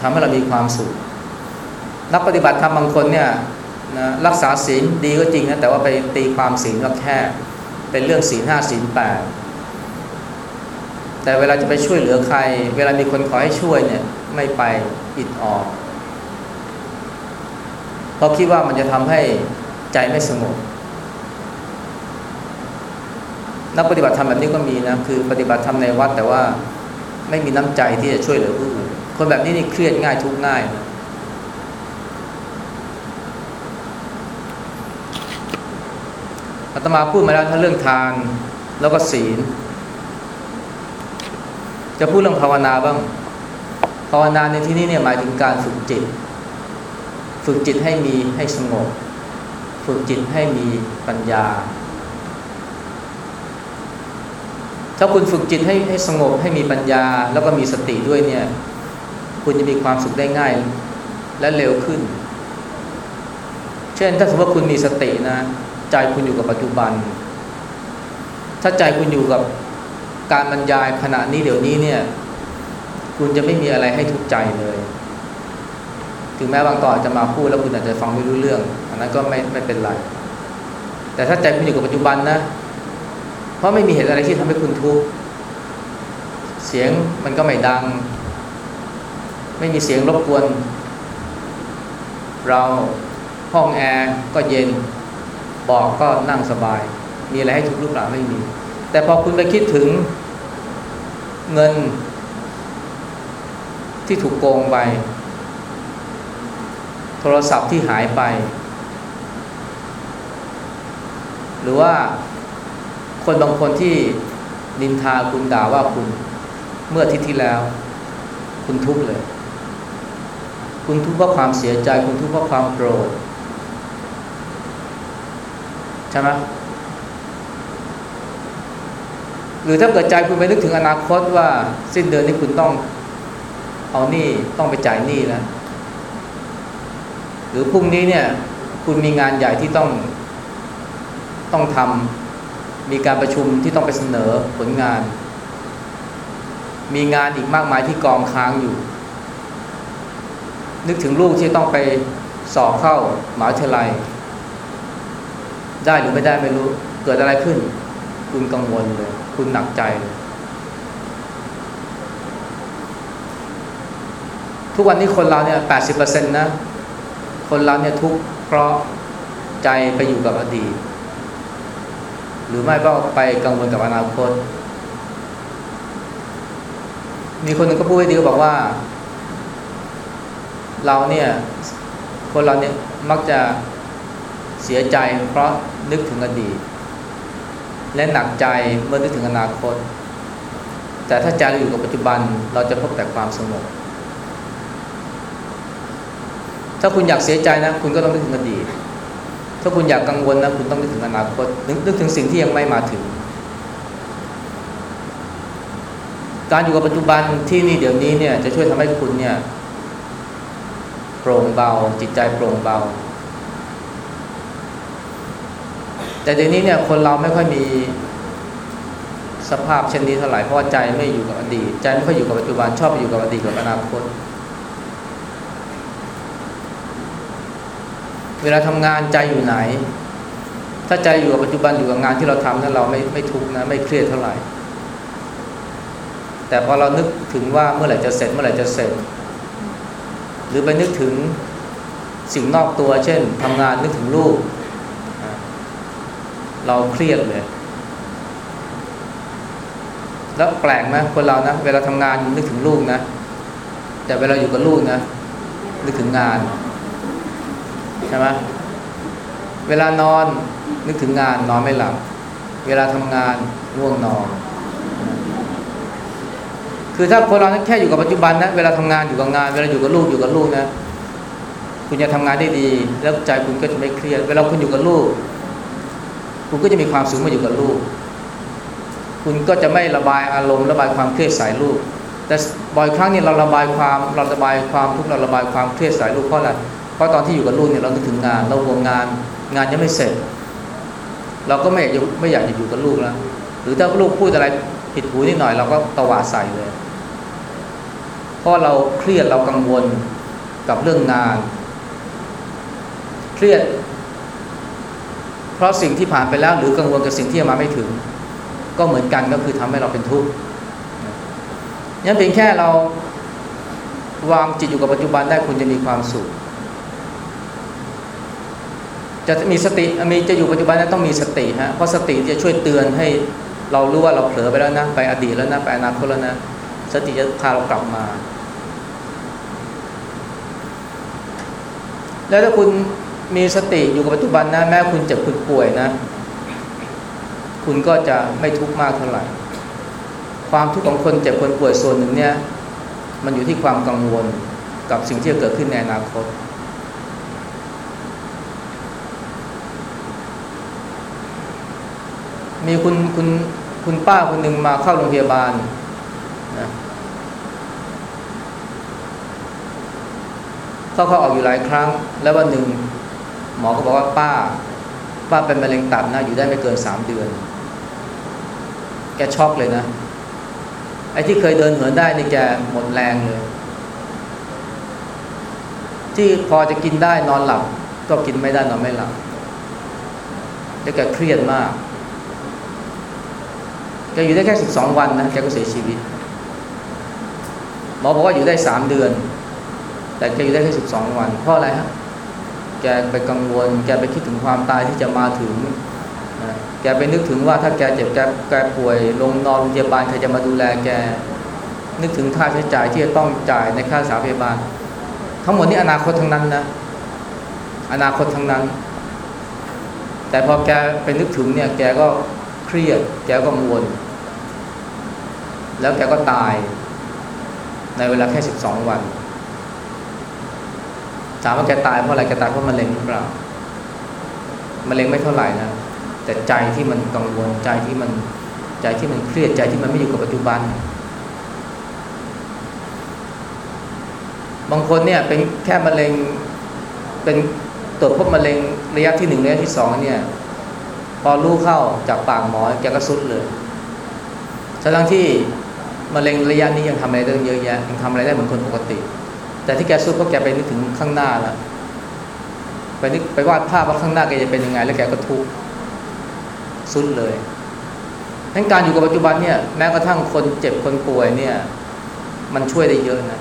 ทำให้เรามีความสุข นักปฏิบัติธรรมบางคนเนี่ยนะรักษาศีลดีก็จริงนะแต่ว่าไปตีความศีลว่าแค่ เป็นเรื่องศีลห้าศีลแปดแต่เวลาจะไปช่วยเหลือใคร เวลามีคนขอให้ช่วยเนี่ยไม่ไปอิดออกเพราะคิดว่ามันจะทำให้ใจไม่สงบ นักปฏิบัติธรรมแบบนี้ก็มีนะคือปฏิบัติธรรมในวัดแต่ว่าไม่มีน้ำใจที่จะช่วยเหลือผู้อื่นคนแบบนี้นี่เครียดง่ายทุกง่ายนะอาตมาพูดมาแล้วทั้งเรื่องทานแล้วก็ศีล จะพูดเรื่องภาวนาบ้าง ภาวนาในที่นี้เนี่ยหมายถึงการฝึกจิต ฝึกจิตให้มีให้สงบ ฝึกจิตให้มีปัญญา ถ้าคุณฝึกจิตให้ให้สงบให้มีปัญญา แล้วก็มีสติด้วยเนี่ย คุณจะมีความสุขได้ง่ายและเร็วขึ้น เช่นถ้าสมมติว่าคุณมีสตินะ ใจคุณอยู่กับปัจจุบัน ถ้าใจคุณอยู่กับการบรรยายขณะนี้เดี๋ยวนี้เนี่ย คุณจะไม่มีอะไรให้ทุกข์ใจเลย ถึงแม้บางตอนจะมาพูดแล้วคุณอาจจะฟังไม่รู้เรื่อง อันนั้นก็ไม่ไม่เป็นไร แต่ถ้าใจคุณอยู่กับปัจจุบันนะ เพราะไม่มีเหตุอะไรที่ทำให้คุณทุกข์เสียงมันก็ไม่ดัง ไม่มีเสียงรบกวน เราห้องแอร์ก็เย็นบอกก็นั่งสบาย มีอะไรให้ทุกข์หรือเปล่าไม่มี แต่พอคุณไปคิดถึงเงินที่ถูกโกงไป โทรศัพท์ที่หายไป หรือว่า คนบางคนที่นินทาคุณด่าว่าคุณเมื่ออาทิตย์ที่แล้ว คุณทุกข์เลย คุณทุกข์เพราะความเสียใจ คุณทุกข์เพราะความโกรธใช่ไหมหรือถ้าเกิดใจคุณไปนึกถึงอนาคตว่าสิ้นเดือนนี้คุณต้องเอาหนี้ต้องไปจ่ายหนี้แล้วหรือพรุ่งนี้เนี่ย คุณมีงานใหญ่ที่ต้องต้องทำ มีการประชุมที่ต้องไปเสนอผลงาน มีงานอีกมากมายที่กองค้างอยู่ นึกถึงลูกที่ต้องไปสอบเข้ามหาวิทยาลัย ได้หรือไม่ได้ไม่รู้ เกิดอะไรขึ้น คุณกังวลเลย คุณหนักใจเลยทุกวันนี้คนเราเนี่ยแปดสิบเปอร์เซ็นต์นะ คนเราเนี่ยทุกข์เพราะใจไปอยู่กับอดีต หรือไม่ก็ไปกังวลกับอนาคต มีคนหนึ่งก็พูดไว้ดีก็บอกว่า เราเนี่ย คนเราเนี่ยมักจะเสียใจเพราะนึกถึงอดีต และหนักใจเมื่อนึกถึงอนาคต แต่ถ้าใจเราอยู่กับปัจจุบันเราจะพบแต่ความสงบถ้าคุณอยากเสียใจนะ คุณก็ต้องนึกถึงอดีต ถ้าคุณอยากกังวลนะคุณต้องนึกถึงอนาคตนึกนึกถึงสิ่งที่ยังไม่มาถึง การอยู่กับปัจจุบันที่นี่เดี๋ยวนี้เนี่ยจะช่วยทำให้คุณเนี่ยโปร่งเบา จิตใจโปร่งเบา แต่เดี๋ยวนี้เนี่ยคนเราไม่ค่อยมีสภาพเช่นนี้เท่าไหร่เพราะใจไม่อยู่กับอดีต ใจไม่ค่อยอยู่กับปัจจุบันชอบไปอยู่กับอดีตกับอนาคต เวลาทำงานใจอยู่ไหน ถ้าใจอยู่กับปัจจุบันอยู่กับงานที่เราทำนั้นเราไม่ไม่ทุกข์นะไม่เครียดเท่าไหร่ แต่พอเรานึกถึงว่าเมื่อไหร่จะเสร็จเมื่อไหร่จะเสร็จ หรือไปนึกถึงสิ่งนอกตัว เช่นทำงานนึกถึงลูก เราเครียดเลยแล้วแปลกไหมคนเรานะ เวลาทำงานนึกถึงลูกนะ แต่เวลาอยู่กับลูกนะ นึกถึงงาน ใช่ไหมเวลานอนนึกถึงงานนอนไม่หลับ เวลาทำงานง่วงนอน คือถ้าคนเราแค่อยู่กับปัจจุบันนะเวลาทำงานอยู่กับงาน เวลาอยู่กับลูกอยู่กับลูกนะคุณจะทำงานได้ดี แล้วใจคุณก็จะไม่เครียด เวลาคุณอยู่กับลูก คุณก็จะมีความสุขมาอยู่กับลูก คุณก็จะไม่ระบายอารมณ์ระบายความเครียดใส่ลูก แต่บ่อยครั้งนี่เราระบายความเราระบายความทุกข์เราระบายความเครียดใส่ลูกเพราะอะไร เพราะตอนที่อยู่กับลูกเนี่ยเรานึกถึงงาน เราห่วงงาน งานยังไม่เสร็จ เราก็ไม่อยากไม่อยากจะอยู่กับลูกแล้วหรือถ้าลูกพูดอะไรผิดหูนิดหน่อย เราก็ตวาดใส่เลย เพราะเราเครียดเรากังวลกับเรื่องงาน เครียด เพราะสิ่งที่ผ่านไปแล้ว หรือกังวลกับสิ่งที่มาไม่ถึง ก็เหมือนกันก็คือทำให้เราเป็นทุกข์งั้นเพียงแค่เราวางจิตอยู่กับปัจจุบันได้คุณจะมีความสุข จะมีสติมีจะอยู่ปัจจุบันนั้นต้องมีสติฮะเพราะสติจะช่วยเตือนให้เรารู้ว่าเราเผลอไปแล้วนะไปอดีตแล้วนะไปอนาคตแล้วนะสติจะพาเรากลับมา แล้วถ้าคุณมีสติอยู่กับปัจจุบันนะแม้คุณเจ็บคุณป่วยนะ คุณก็จะไม่ทุกข์มากเท่าไหร่ ความทุกข์ของคนเจ็บคนป่วยส่วนหนึ่งเนี่ย มันอยู่ที่ความกังวลกับสิ่งที่จะเกิดขึ้นในอนาคต มีคุณคุณคุณป้าคนหนึ่งมาเข้าโรงพยาบาลนะเข้าเข้าออกอยู่หลายครั้ง แล้ววันหนึ่ง หมอก็บอกว่าป้า ป้าเป็นมะเร็งตับนะอยู่ได้ไม่เกินสามเดือน แกช็อกเลยนะไอ้ที่เคยเดินเหินได้นี่แกหมดแรงเลย ที่พอจะกินได้นอนหลับ ก็กินไม่ได้นอนไม่หลับแล้วแกเครียดมาก แกอยู่ได้แค่สิบสองวันนะแกก็เสียชีวิตหมอบอกว่าอยู่ได้สามเดือน แต่แกอยู่ได้แค่สิบสองวัน เพราะอะไรฮะแกไปกังวล แกไปคิดถึงความตายที่จะมาถึงแกไปนึกถึงว่าถ้าแกเจ็บแกแกป่วยลงนอนโรงพยาบาลใครจะมาดูแลแกนึกถึงค่าใช้จ่ายที่จะต้องจ่ายในค่ารักษาพยาบาล ทั้งหมดนี้อนาคตทั้งนั้นนะอนาคตทั้งนั้น แต่พอแกไปนึกถึงเนี่ยแกก็ เครียด แกก็กังวล แล้วแกก็ตาย ในเวลาแค่สิบสองวัน ถามว่าแกตายเพราะอะไรแกตายเพราะมะเร็งหรือเปล่ามะเร็งไม่เท่าไหร่นะแต่ใจที่มันกังวลใจที่มันใจที่มันเครียดใจที่มันไม่อยู่กับปัจจุบัน บางคนเนี่ยเป็นแค่มะเร็งเป็นตรวจพบมะเร็งระยะที่หนึ่งระยะที่สองเนี่ย พอรู้เข้าจากปากหมอแกก็สุดเลยทั้งที่มะเร็งระยะนี้ยังทำอะไรได้เยอะแยะยังทำอะไรได้เหมือนคนปกติ แต่ที่แกสุดเพราะแกไปนึกถึงข้างหน้าแล้วไปนึกไปวาดภาพว่าข้างหน้าแกจะเป็นยังไง แล้วแกก็ทุกข์สุดเลยทั้งการอยู่กับปัจจุบันเนี่ยแม้กระทั่งคนเจ็บคนป่วยเนี่ย มันช่วยได้เยอะนะ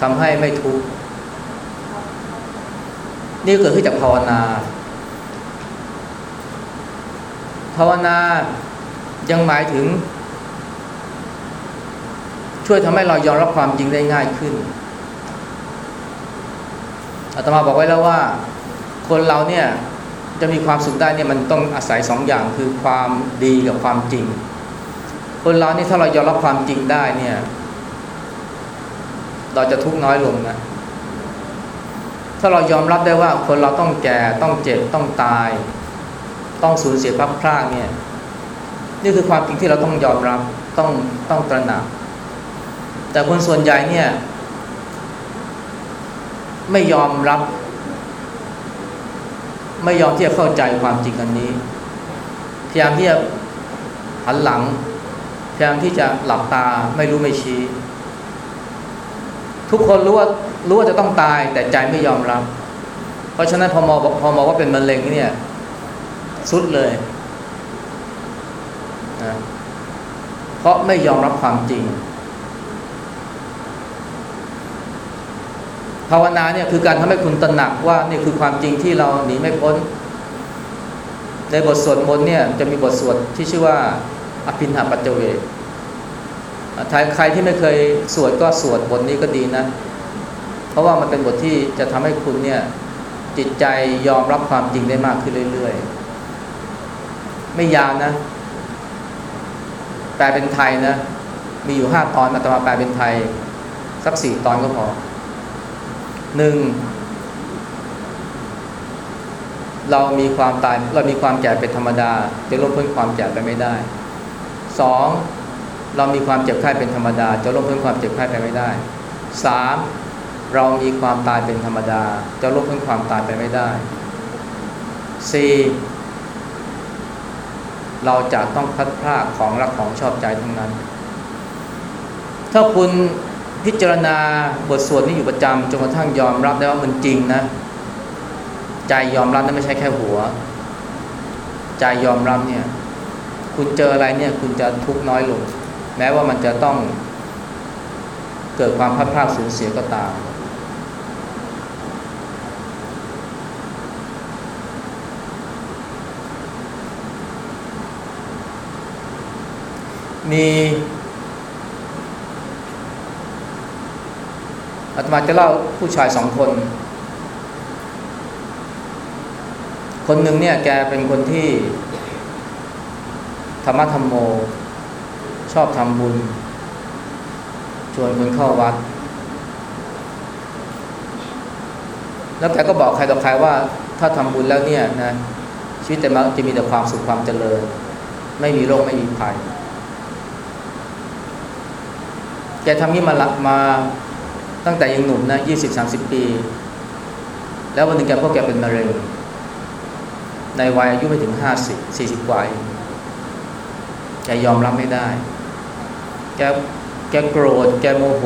ทำให้ไม่ทุกข์นี่เกิดขึ้นจากภาวนา ภาวนายังหมายถึง ช่วยทำให้เรายอมรับความจริงได้ง่ายขึ้นอาตมาบอกไว้แล้วว่า คนเราเนี่ยจะมีความสุขได้เนี่ยมันต้องอาศัยสองอย่างคือความดีกับความจริง คนเรานี่ถ้าเรายอมรับความจริงได้เนี่ย เราจะทุกข์น้อยลงนะถ้าเรายอมรับได้ว่าคนเราต้องแก่ต้องเจ็บต้องตาย ต้องสูญเสียพักพรากเนี่ยนี่คือความจริงที่เราต้องยอมรับต้องต้องตระหนัก แต่คนส่วนใหญ่เนี่ย ไม่ยอมรับ ไม่ยอมที่จะเข้าใจความจริงอันนี้ พยายามที่จะหันหลัง พยายามที่จะหลับตาไม่รู้ไม่ชี้ ทุกคนรู้ว่ารู้ว่าจะต้องตายแต่ใจไม่ยอมรับ เพราะฉะนั้นพอมอพอมอว่าเป็นมะเร็งเนี่ย สุดเลยนะเพราะไม่ยอมรับความจริง ภาวนาเนี่ยคือการทำให้คุณตระหนักว่านี่คือความจริงที่เราหนีไม่พ้น ในบทสวดมนต์เนี่ยจะมีบทสวดที่ชื่อว่า อภินหาปัจเจเวกใครที่ไม่เคยสวดก็สวดบทนี้ก็ดีนะ เพราะว่ามันเป็นบทที่จะทำให้คุณเนี่ยจิตใจยอมรับความจริงได้มากขึ้นเรื่อยๆ ไม่ยาวนะ แปลเป็นไทยนะ มีอยู่ห้าตอนมาตมาแปลเป็นไทย สักสี่ตอนก็พอหนึ่งเรามีความตายเรามีความแก่เป็นธรรมดา จะลบพ้นความแก่ไปไม่ได้สองเรามีความเจ็บไข้เป็นธรรมดา จะลบพ้นความเจ็บไข้ไปไม่ได้สามเรามีความตายเป็นธรรมดา จะลบพ้นความตายไปไม่ได้สี่ เราจะต้องพัดพรากของรักของชอบใจทั้งนั้น ถ้าคุณพิจารณาบทสวดนี้อยู่ประจำจนกระทั่งยอมรับได้ว่ามันจริงนะ ใจยอมรับนั้นไม่ใช่แค่หัว ใจยอมรับเนี่ย คุณเจออะไรเนี่ย คุณจะทุกข์น้อยลง แม้ว่ามันจะต้องเกิดความพลาดพลาดสูญเสียก็ตาม มีอาตมาจะเล่าผู้ชายสองคน คนหนึ่งเนี่ยแกเป็นคนที่ธรรมะธรรมโม ชอบทำบุญ ชวนคนเข้าวัด แล้วแกก็บอกใครต่อใครว่า ถ้าทำบุญแล้วเนี่ยนะชีวิตจะมาจะมีแต่ความสุขความเจริญ ไม่มีโรคไม่มีภัย แกทำนี้มาละมาตั้งแต่ยังหนุ่มนะยี่สิบสามสิบปี แล้ววันหนึ่งแกพบแกเป็นมะเร็งในวัยอายุไม่ถึงห้าสิบสี่สิบกว่าแกยอมรับไม่ได้ แกแกโกรธ แกโมโห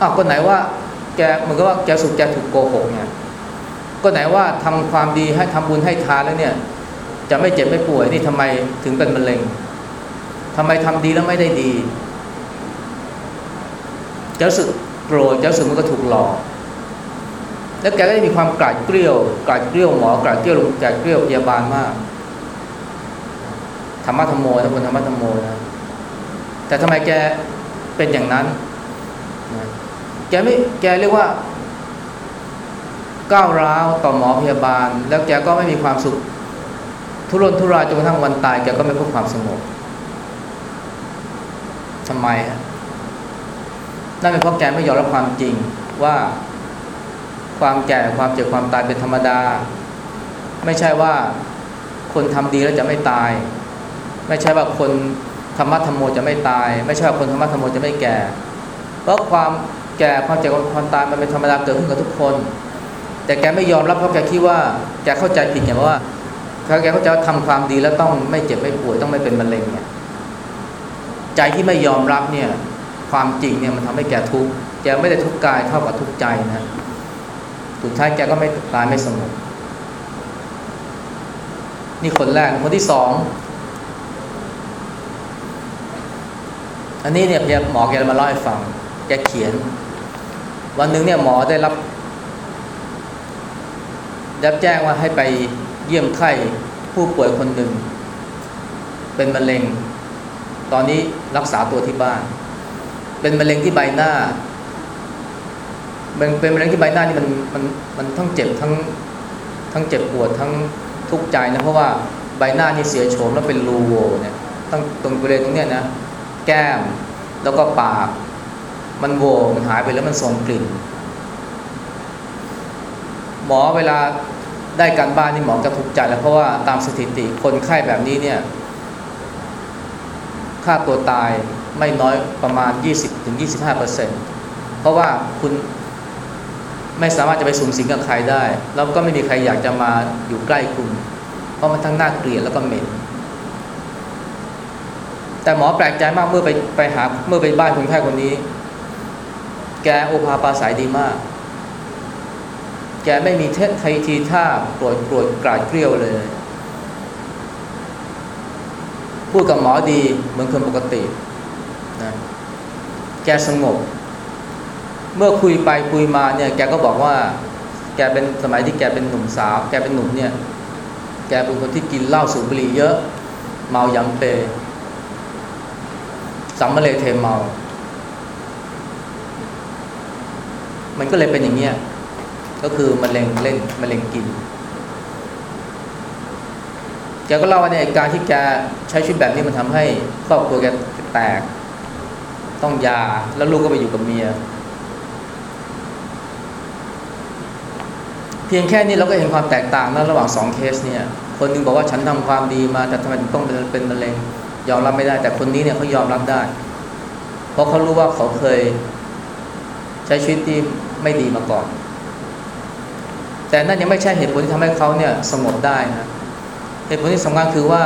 อ้าวก็ไหนว่า แกเหมือนกับว่าแกสุขแกถูกโกหกเนี่ยก็ไหนว่าทำความดีให้ทำบุญให้ทานแล้วเนี่ย จะไม่เจ็บไม่ป่วยนี่ทำไมถึงเป็นมะเร็ง ทำไมทำดีแล้วไม่ได้ดีแกรู้สึกโกรธแกรู้สึกมันก็ถูกหลอก แล้วแกก็ได้มีความกราดเกลียวกราดเกลียวหมอกราดเกลียวกราดเกลียวพยาบาลมากธรรมะธรรมโมนะคนธรรมะธรรมโมนะแต่ทำไมแกเป็นอย่างนั้นแกไม่แกเรียกว่าก้าวร้าวต่อหมอพยาบาล แล้วแกก็ไม่มีความสุขทุรนทุรายจนกระทั่งวันตายแกก็ไม่พบความสงบ ทำไมฮะนั่นเป็นเพราะแกไม่ยอมรับความจริงว่าความแก่ความเจ็บความตายเป็นธรรมดา ไม่ใช่ว่าคนทำดีแล้วจะไม่ตาย ไม่ใช่ว่าคนธรรมะธรรมโมจะไม่ตาย ไม่ใช่ว่าคนธรรมะธรรมโมจะไม่แก่ เพราะความแก่ความเจ็บความตายมันเป็นธรรมดาเกิดขึ้นกับทุกคน แต่แกไม่ยอมรับเพราะแกคิดว่าแกเข้าใจผิดไงว่าแกเข้าใจว่าทำความดีแล้วต้องไม่เจ็บไม่ป่วยต้องไม่เป็นมะเร็งเนี่ย ใจที่ไม่ยอมรับเนี่ยความจริงเนี่ยมันทำให้แกทุกข์แกไม่ได้ทุกข์กายเท่ากับทุกข์ใจนะสุดท้ายแกก็ไม่ตายไม่สงบนี่คนแรกคนที่สองอันนี้เนี่ยหมอแกมาเล่าให้ฟังแกเขียน วันหนึ่งเนี่ยหมอได้รับรับแจ้งว่าให้ไปเยี่ยมไข้ผู้ป่วยคนหนึ่ง เป็นมะเร็ง ตอนนี้รักษาตัวที่บ้าน เป็นมะเร็งที่ใบหน้าเป็นเป็นมะเร็งที่ใบหน้านี่มันมันมันทั้งเจ็บทั้งทั้งเจ็บปวดทั้งทุกข์ใจนะเพราะว่าใบหน้านี่เสียโฉมแล้วเป็นรูโวเนี่ยตั้งตรงบริเวณตรงเนี้ยนะแก้มแล้วก็ปาก มันโหวมันหายไปแล้วมันส่งกลิ่น หมอเวลาได้การบ้านนี่หมอก็ทุกข์ใจแล้วเพราะว่าตามสถิติคนไข้แบบนี้เนี่ย ค่าตัวตายไม่น้อยประมาณ 20-25%เพราะว่าคุณไม่สามารถจะไปสูงสิงกับใครได้ แล้วก็ไม่มีใครอยากจะมาอยู่ใกล้คุณ เพราะมันทั้งน่าเกลียดแล้วก็เหม็น แต่หมอแปลกใจมากเมื่อไปไปหาเมื่อไปบ้านคนไข้คนนี้ แกโอภาปาสายดีมาก แกไม่มีเทไททีท่าโกรธโกรธกราดเกลียวเลย พูดกับหมอดีเหมือนคนปกตินะแกสงบ เมื่อคุยไปคุยมาเนี่ย แกก็บอกว่า แกเป็นสมัยที่แกเป็นหนุ่มสาว แกเป็นหนุ่มเนี่ย แกเป็นคนที่กินเหล้าสูบบุหรี่เยอะ เมายำเปสัมมาเลเทเมา มันก็เลยเป็นอย่างเงี้ย ก็คือมะเร็งเล่นมะเร็งกิน แกก็เล่าว่าเนี่ยการที่แกใช้ชีวิตแบบนี้มันทำให้ครอบครัวแกแตก ต้องยาแล้วลูกก็ไปอยู่กับเมีย เพียงแค่นี้เราก็เห็นความแตกต่างนะระหว่างสองเคสเนี่ย คนหนึงบอกว่าฉันทำความดีมา แต่ทำไมถึงต้องเป็นเป็นมะเร็งยอมรับไม่ได้ แต่คนนี้เนี่ยเขายอมรับได้ เพราะเขารู้ว่าเขาเคย ใช้ชีวิตที่ไม่ดีมาก่อน แต่นั่นยังไม่ใช่เหตุผลที่ทำให้เขาเนี่ยสงบได้นะ เหตุผลที่สำคัญคือว่า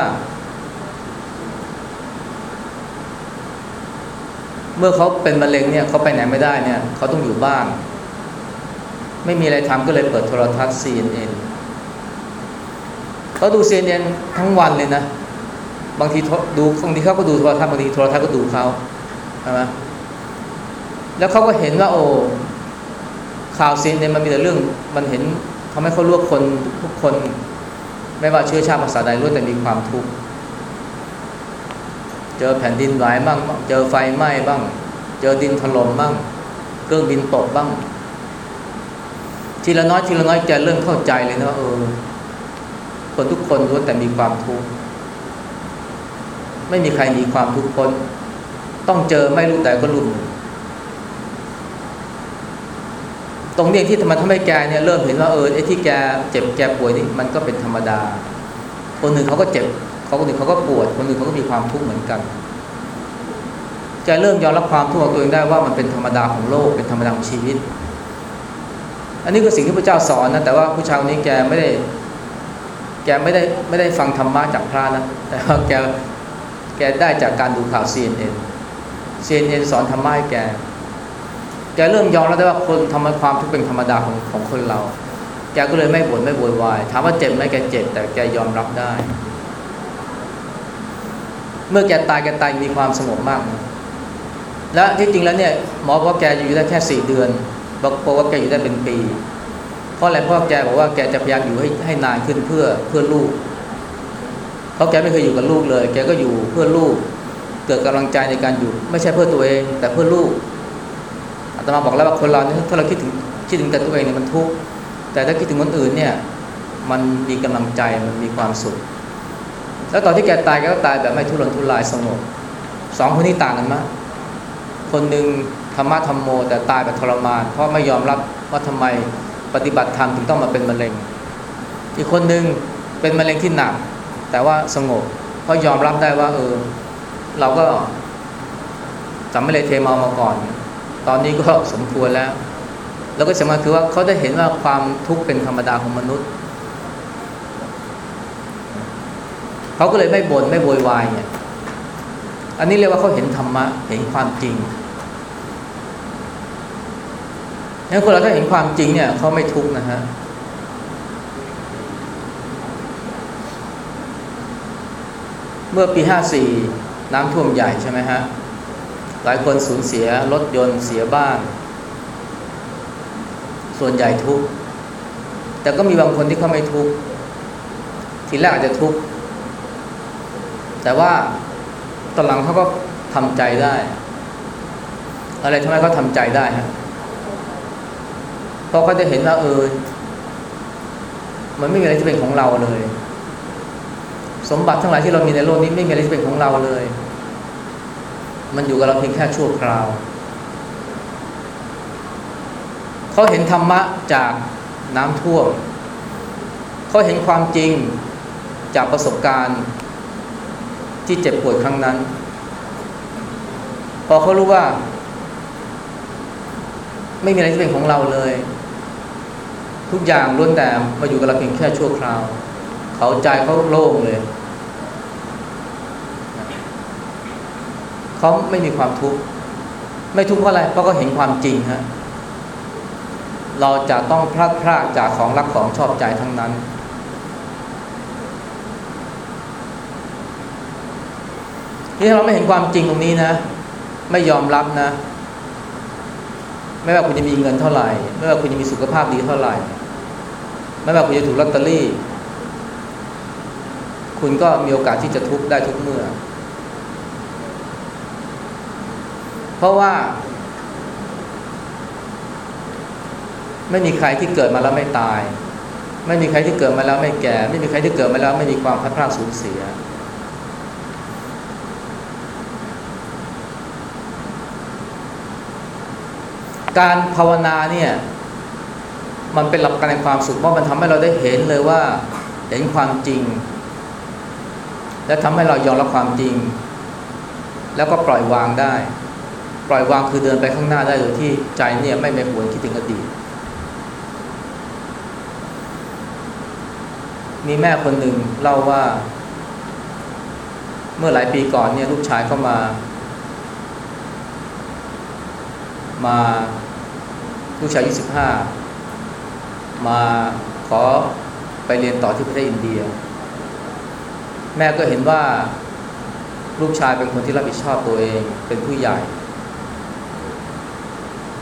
เมื่อเขาเป็นมะเร็งเนี่ยเขาไปไหนไม่ได้เนี่ยเขาต้องอยู่บ้าน ไม่มีอะไรทำก็เลยเปิดโทรทัศน์ CNN เขาดู CNN ทั้งวันเลยนะ บางทีดูบางทีเขาก็ดูโทรทัศน์บางทีโทรทัศน์ก็ดูเขาใช่ไหมแล้วเขาก็เห็นว่า โอ้ข่าว CNN มันมีแต่เรื่อง มันเห็นทำให้เขารู้ว่าคนทุกคน ไม่ว่าเชื้อชาติภาษาใดล้วนแต่มีความทุกข์เจอแผ่นดินไหวบ้างเจอไฟไหม้บ้าง เจอดินถล่มบ้าง เครื่องบินตกบ้าง ทีละน้อยทีละน้อยแกเริ่มเข้าใจเลยนะว่าเออ คนทุกคนล้วนแต่มีความทุกข์ไม่มีใครหนีความทุกข์พ้นต้องเจอไม่รู้แต่ก็รู้หนึ่ง ตรงนี้ที่ทำไมทำให้แกเนี่ยเริ่มเห็นว่าเออไอ้ที่แกเจ็บแกป่วยนี่มันก็เป็นธรรมดา คนหนึ่งเขาก็เจ็บเขาคนหนึ่งเขาก็ปวด คนหนึ่งเขาก็มีความทุกข์เหมือนกันแกเริ่มยอมรับความทุกข์ของตัวเองได้ว่ามันเป็นธรรมดาของโลกเป็นธรรมดาของชีวิต อันนี้คือสิ่งที่พระเจ้าสอนนะแต่ว่าผู้ชายคนนี้แกไม่ได้ แกไม่ได้ไม่ได้ฟังธรรมะจากพระนะแต่ว่าแกแกได้จากการดูข่าว CNN CNN สอนธรรมะให้แก แกเริ่มยอมรับได้ว่าคนทำความทุกข์เป็นธรรมดาของของคนเรา แกก็เลยไม่บ่นไม่โวยวายถามว่าเจ็บไหมแกเจ็บ แต่แกยอมรับได้ เมื่อแกตายแกตายมีความสงบมากนะและที่จริงแล้วเนี่ยหมอบอกว่าแกอยู่ได้แค่สี่เดือนบอกว่าแกอยู่ได้เป็นปี เพราะอะไรเพราะแกบอกว่าแกจะพยายามอยู่ให้ให้นานขึ้นเพื่อเพื่อลูก เพราะแกไม่เคยอยู่กับลูกเลย แกก็อยู่เพื่อลูก เกิดกำลังใจในการอยู่ ไม่ใช่เพื่อตัวเอง แต่เพื่อลูก ตมาบอกแล้วว่าคนเราเนี่ยถ้าเราคิดถึงคิดถึงแต่ตัวเองเนี่ยมันทุกข์แต่ถ้าคิดถึงคนอื่นเนี่ยมันมีกำลังใจมันมีความสุข แล้วตอนที่แกตายแกก็ตายแบบไม่ทุรนทุรายสงบสองคนนี้ต่างกันมากคนหนึ่งธรรมะธรรมโม แต่ตายแบบทรมาน เพราะไม่ยอมรับว่าทำไมปฏิบัติธรรมถึงต้องมาเป็นมะเร็ง อีกคนหนึ่งเป็นมะเร็งที่หนัก แต่ว่าสงบ เพราะยอมรับได้ว่าเออ เราก็จำไม่เลยเทมามาก่อน ตอนนี้ก็สมควรแล้ว แล้วก็สำคัญคือว่าเขาได้เห็นว่าความทุกข์เป็นธรรมดาของมนุษย์เขาก็เลยไม่บน่นไม่โวยวายเนี่ยอันนี้เรียกว่าเขาเห็นธรรมะเห็นความจริงงั้นคนเราถ้าเห็นความจริงเนี่ยเขาไม่ทุกข์นะฮะเมื่อปีห้าสี่น้ำท่วมใหญ่ใช่ไหมฮะ ลายคนสูญเสียรถยนต์เสียบ้าน ส่วนใหญ่ทุกข์แต่ก็มีบางคนที่เขาไม่ทุกข์ทีแรกอาจจะทุกข์แต่ว่าตอนหลังเขาก็ทำใจได้ อะไรทำไมเขาทำใจได้ฮะเพราะเขาจะเห็นว่าเออมันไม่มีอะไรที่เป็นของเราเลย สมบัติทั้งหลายที่เรามีในโลกนี้ไม่มีอะไรที่เป็นของเราเลย มันอยู่กับเราเพียงแค่ชั่วคราว เขาเห็นธรรมะจากน้ำท่วม เขาเห็นความจริงจากประสบการณ์ ที่เจ็บปวดครั้งนั้น พอเขารู้ว่า ไม่มีอะไรที่เป็นของเราเลย ทุกอย่างล้วนแต่มาอยู่กับเราเพียงแค่ชั่วคราว เขาใจเขาโล่งเลย เขาไม่มีความทุกข์ไม่ทุกข์เพราะอะไรเพราะเขาเห็นความจริงฮะเราจะต้องพลาดพลาดจากของรักของชอบใจทั้งนั้นนี่เราไม่เห็นความจริงตรงนี้นะ ไม่ยอมรับนะ ไม่ว่าคุณจะมีเงินเท่าไหร่ ไม่ว่าคุณจะมีสุขภาพดีเท่าไหร่ ไม่ว่าคุณจะถูกลอตเตอรี่ คุณก็มีโอกาสที่จะทุกข์ได้ทุกเมื่อ เพราะว่า ไม่มีใครที่เกิดมาแล้วไม่ตาย ไม่มีใครที่เกิดมาแล้วไม่แก่ ไม่มีใครที่เกิดมาแล้วไม่มีความพัดพลาดสูญเสีย การภาวนาเนี่ยมันเป็นหลักการในความสุขเพราะมันทำให้เราได้เห็นเลยว่าเห็นความจริง และทำให้เรายอมรับความจริง แล้วก็ปล่อยวางได้ ปล่อยวางคือเดินไปข้างหน้าได้โดยที่ใจเนี่ยไม่ไปหวนคิดถึงอดีตมีแม่คนหนึ่งเล่าว่า เมื่อหลายปีก่อนเนี่ยลูกชายเข้ามา มาลูกชายอายุสิบห้ามาขอไปเรียนต่อที่ประเทศอินเดีย แม่ก็เห็นว่าลูกชายเป็นคนที่รับผิดชอบตัวเองเป็นผู้ใหญ่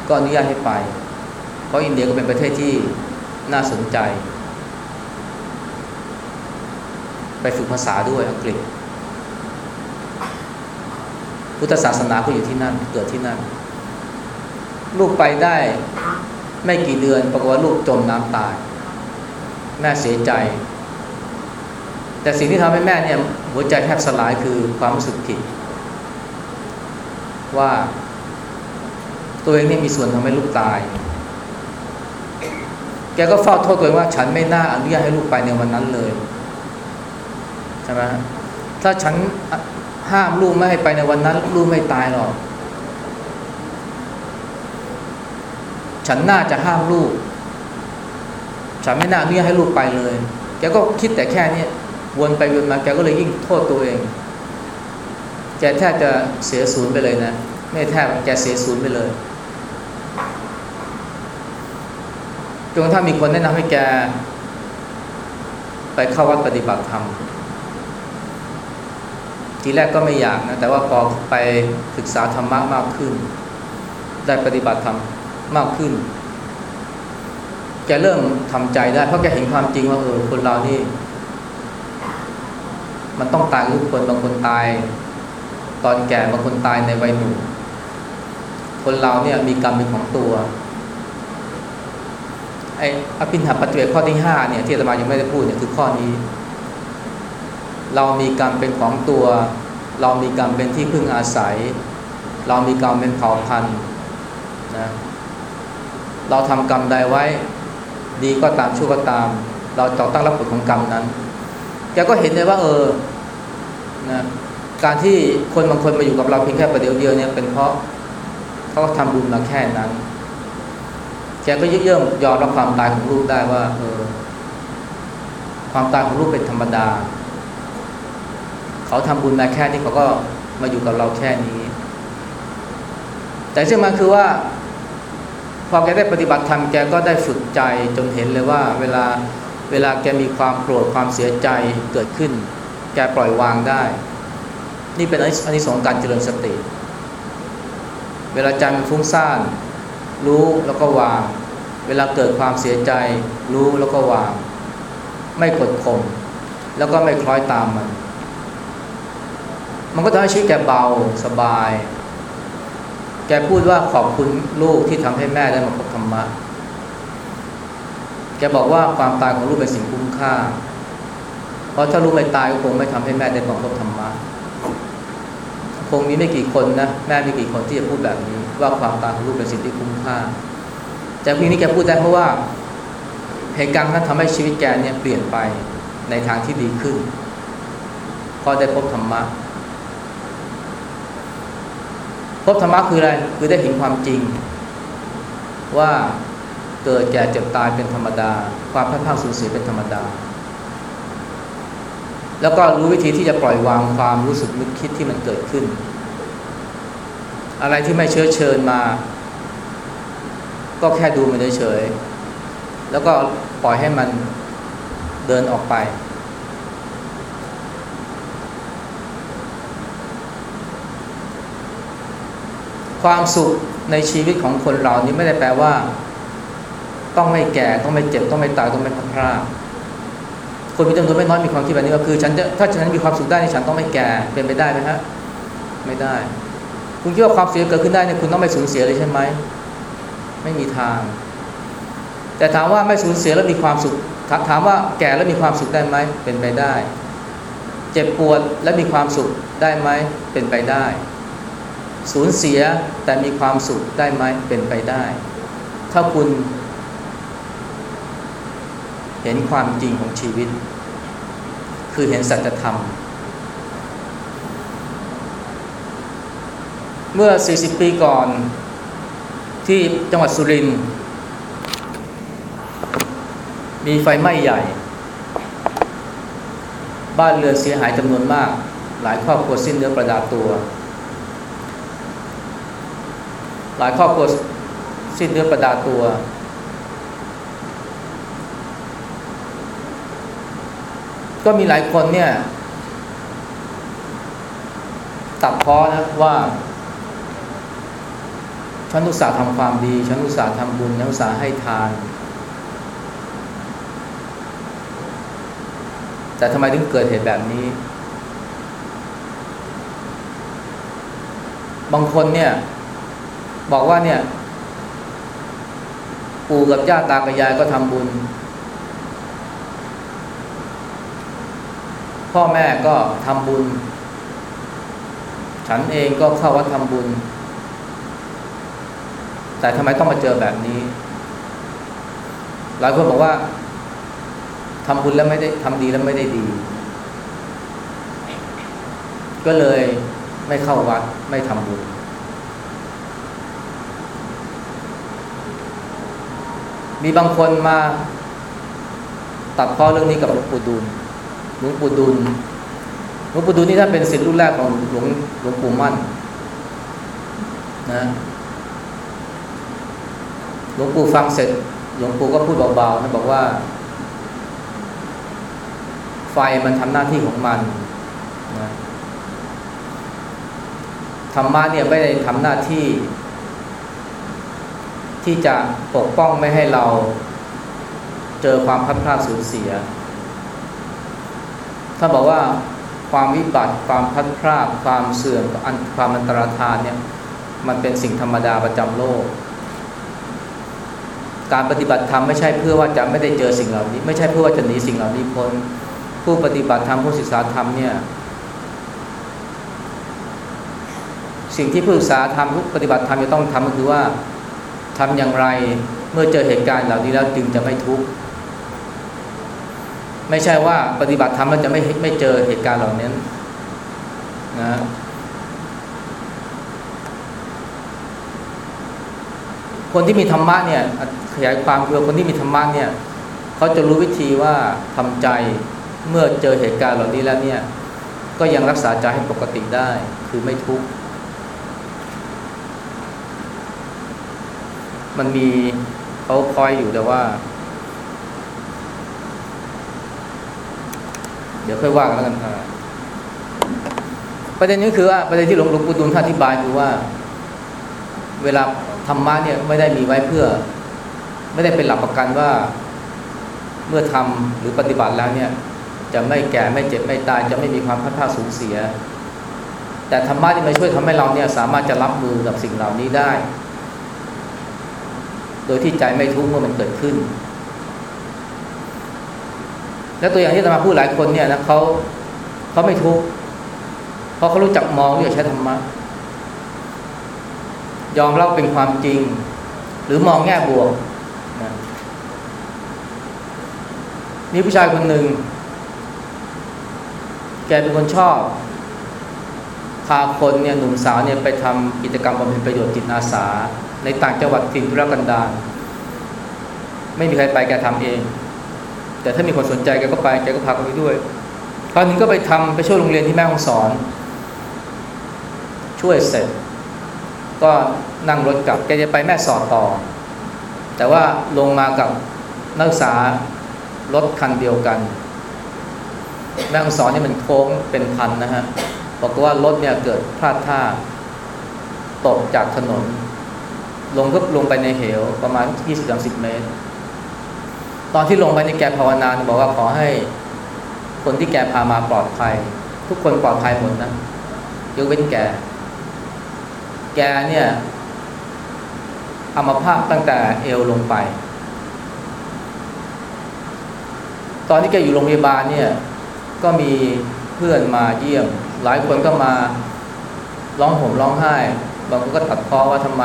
ก็อนุญาตให้ไป เพราะอินเดียก็เป็นประเทศที่น่าสนใจ ไปฝึกภาษาด้วยอังกฤษ พุทธศาสนาก็อยู่ที่นั่นเกิดที่นั่น ลูกไปได้ไม่กี่เดือนปรากฏว่าลูกจมน้ำตาย แม่เสียใจ แต่สิ่งที่ทำให้แม่เนี่ยหัวใจแทบสลายคือความรู้สึกผิดว่า ตัวเองนี่มีส่วนทำให้ลูกตาย แกก็เฝ้าโทษตัวเองว่าฉันไม่น่าอนุญาตให้ลูกไปในวันนั้นเลยใช่ไหมถ้าฉันห้ามลูกไม่ให้ไปในวันนั้น ลูกไม่ตายหรอก ฉันน่าจะห้ามลูก ฉันไม่น่าอนุญาตให้ลูกไปเลย แกก็คิดแต่แค่นี้วนไปวนมาแกก็เลยยิ่งโทษตัวเองแกแทบจะเสียศูนย์ไปเลยนะ ไม่แทบแกเสียศูนย์ไปเลย จนกระทั่งมีคนแนะนำให้แก ไปเข้าวัดปฏิบัติธรรมทีแรกก็ไม่อยากนะ แต่ว่าพอไปศึกษาธรรมะมากขึ้น ได้ปฏิบัติธรรมมากขึ้น แกเริ่มทำใจได้ เพราะแกเห็นความจริงว่าเออคนเรานี่ มันต้องตายทุกคนบางคนตาย ตอนแก่บางคนตายในวัยหนุ่มคนเราเนี่ยมีกรรมเป็นของตัว ไอ้อภินหาปัจเจกข้อที่ห้าเนี่ยที่อาตมายังไม่ได้พูดเนี่ยคือข้อนี้ เรามีกรรมเป็นของตัว เรามีกรรมเป็นที่พึ่งอาศัย เรามีกรรมเป็นเผ่าพันธุ์นะเราทำกรรมใดไว้ ดีก็ตามชั่วก็ตาม เราจะต้องรับผลของกรรมนั้นแกก็เห็นเลยว่าเออนะการที่คนบางคนมาอยู่กับเราเพียงแค่ประเดี๋ยวเดียวเนี่ยเป็นเพราะเขาทำบุญมาแค่นั้น แกก็เยิ่มยอมรับความตายของลูกได้ว่าเออความตายของลูกเป็นธรรมดา เขาทำบุญมาแค่นี้เขาก็มาอยู่กับเราแค่นี้ แต่ที่มันคือว่า พอแกได้ปฏิบัติธรรมแกก็ได้ฝึกใจจนเห็นเลยว่า เวลาเวลาแกมีความโกรธความเสียใจเกิดขึ้น แกปล่อยวางได้ นี่เป็นอันนี้สองการเจริญสติ เวลาใจมันฟุ้งซ่าน รู้แล้วก็วาง เวลาเกิดความเสียใจ รู้แล้วก็วาง ไม่กดข่มแล้วก็ไม่คล้อยตามมัน มันก็ทำให้ชีวิตแกเบาสบาย แกพูดว่าขอบคุณลูกที่ทำให้แม่ได้มาพบธรรมะ แกบอกว่าความตายของลูกเป็นสิ่งคุ้มค่า เพราะถ้าลูกไม่ตายก็คงไม่ทำให้แม่ได้มาพบธรรมะ คงมีไม่กี่คนนะ แม่มีกี่คนที่จะพูดแบบนี้ ว่าความตายของลูกเป็นสิ่งที่คุ้มค่า แต่เพียงนี้แกพูดได้เพราะว่าเหตุการณ์นั้นทำให้ชีวิตแกเนี่ยเปลี่ยนไปในทางที่ดีขึ้นพอได้พบธรรมะ พบธรรมะคืออะไร คือได้เห็นความจริง ว่าเกิดแก่เจ็บตายเป็นธรรมดา ความพลาดพลาดสูญเสียเป็นธรรมดา แล้วก็รู้วิธีที่จะปล่อยวางความรู้สึกนึกคิดที่มันเกิดขึ้น อะไรที่ไม่เชื้อเชิญมา ก็แค่ดูมันเฉยๆแล้วก็ปล่อยให้มันเดินออกไป ความสุขในชีวิตของคนเรานี้ไม่ได้แปลว่า ต้องไม่แก่ต้องไม่เจ็บต้องไม่ตายต้องไม่พัดพลาดคนมีจำนวนไม่น้อยมีความคิดแบบนี้ก็คือ ฉันจะถ้าฉันมีความสุขได้ฉันต้องไม่แก่เป็นไปได้ไหมฮะไม่ได้ คุณคิดว่าความเสียเกิดขึ้นได้เนี่ยคุณต้องไม่สูญเสียเลยใช่ไหมไม่มีทาง แต่ถามว่าไม่สูญเสียแล้วมีความสุขถามว่าแก่แล้วมีความสุขได้ไหมเป็นไปได้ เจ็บปวดและมีความสุขได้ไหมเป็นไปได้ สูญเสียแต่มีความสุขได้ไหมเป็นไปได้ ถ้าคุณเห็นความจริงของชีวิต คือเห็นสัจธรรม เมื่อ 40 ปีก่อนที่จังหวัดสุรินทร์มีไฟไหม้ใหญ่ บ้านเรือเสียหายจำนวนมาก หลายครอบครัวสิ้นเนื้อประดาตัว หลายครอบครัวสิ้นเนื้อประดาตัว ก็มีหลายคนเนี่ย ตัดพ้อนะว่า ฉันอุตส่าห์ทำความดี ฉันอุตส่าห์ทำบุญฉันอุตส่าห์ให้ทาน แต่ทำไมถึงเกิดเหตุแบบนี้ บางคนเนี่ย บอกว่าเนี่ย ปู่กับย่าตากับยายก็ทำบุญ พ่อแม่ก็ทำบุญ ฉันเองก็เข้าวัดทำบุญ แต่ทำไมต้องมาเจอแบบนี้ หลายคนบอกว่าทำบุญแล้วไม่ได้ทำดีแล้วไม่ได้ดี ก็เลยไม่เข้าวัดไม่ทำบุญ มีบางคนมาตัดพ้อเรื่องนี้กับหลวงปู่ดูลหลวงปู่ดูลหลวงปู่ดูลนี่ท่านเป็นศิษย์รุ่นแรกของหลวงหลวงปู่มั่นนะ หลวงปู่ฟังเสร็จ หลวงปู่ก็พูดเบาๆนะบอกว่า ไฟมันทำหน้าที่ของมันนะธรรมะเนี่ยไม่ได้ทำหน้าที่ ที่จะปกป้องไม่ให้เราเจอความพัดพลาดสูญเสีย ถ้าบอกว่าความวิบัติความพัดพลาดความเสื่อมความอันตรธานเนี่ย มันเป็นสิ่งธรรมดาประจำโลก การปฏิบัติธรรมไม่ใช่เพื่อว่าจะไม่ได้เจอสิ่งเหล่านี้ ไม่ใช่เพื่อว่าจะหนีสิ่งเหล่านี้พ้นผู้ปฏิบัติธรรมผู้ศึกษาธรรมเนี่ยสิ่งที่ผู้ศึกษาธรรมผู้ปฏิบัติธรรมจะต้องทำก็คือว่าทำอย่างไรเมื่อเจอเหตุการณ์เหล่านี้แล้วจึงจะไม่ทุกข์ไม่ใช่ว่าปฏิบัติธรรมแล้วจะไม่ไม่เจอเหตุการณ์เหล่านี้นะ คนที่มีธรรมะเนี่ยขยายความคือคนที่มีธรรมะเนี่ยเขาจะรู้วิธีว่าทำใจเมื่อเจอเหตุการณ์เหล่านี้แล้วเนี่ยก็ยังรักษาใจให้ปกติได้คือไม่ทุกข์มันมีเขาคอยอยู่แต่ว่า เดี๋ยวค่อยว่ากันแล้วกันประเด็นนี้คือว่าประเด็นที่หลวงปู่ดูลท่านอธิบายคือว่า เวลาธรรมะเนี่ยไม่ได้มีไว้เพื่อ ไม่ได้เป็นหลักประกันว่า เมื่อทำหรือปฏิบัติแล้วเนี่ย จะไม่แก่ไม่เจ็บไม่ตาย จะไม่มีความพัดพลาสูญเสีย แต่ธรรมะที่มาช่วยทำให้เราเนี่ยสามารถจะรับมือกับสิ่งเหล่านี้ได้ โดยที่ใจไม่ทุกข์เมื่อมันเกิดขึ้น และตัวอย่างที่อาตมาพูดหลายคนเนี่ยนะเขาเขาไม่ทุกข์เพราะเขารู้จักมองรู้จักใช้ธรรมะ ยอมรับเป็นความจริง หรือมองแง่บวกนะนี่ผู้ชายคนหนึ่ง แกเป็นคนชอบ พาคนเนี่ยหนุ่มสาวเนี่ยไปทำกิจกรรมบำเพ็ญประโยชน์จิตอาสา ในต่างจังหวัดถิ่นทุรกันดารไม่มีใครไปแกทำเอง แต่ถ้ามีคนสนใจแกก็ไปแกก็พาคนไปด้วยคราวนึงก็ไปทำไปช่วยโรงเรียนที่แม่ฮ่องสอน ช่วยเสร็จ ก็นั่งรถกลับแกจะไปแม่สอดต่อ แต่ว่าลงมากับนักศึกษารถคันเดียวกัน แม่ฮ่องสอนนี่มันโค้งเป็นพันนะฮะบอกว่ารถเนี่ยเกิดพลาดท่าตกจากถนน ลงก็ลงไปในเหวประมาณ 20-30 เมตร ตอนที่ลงไปในแกภาวนาบอกว่าขอให้คนที่แกพามาปลอดภัย ทุกคนปลอดภัยหมดนะยกเว้นแก แกเนี่ยอัมพาตตั้งแต่เอวลงไป ตอนที่แกอยู่โรงพยาบาลเนี่ย ก็มีเพื่อนมาเยี่ยม หลายคนก็มาร้องห่มร้องไห้ บางคนก็ตัดพ้อว่าทำไม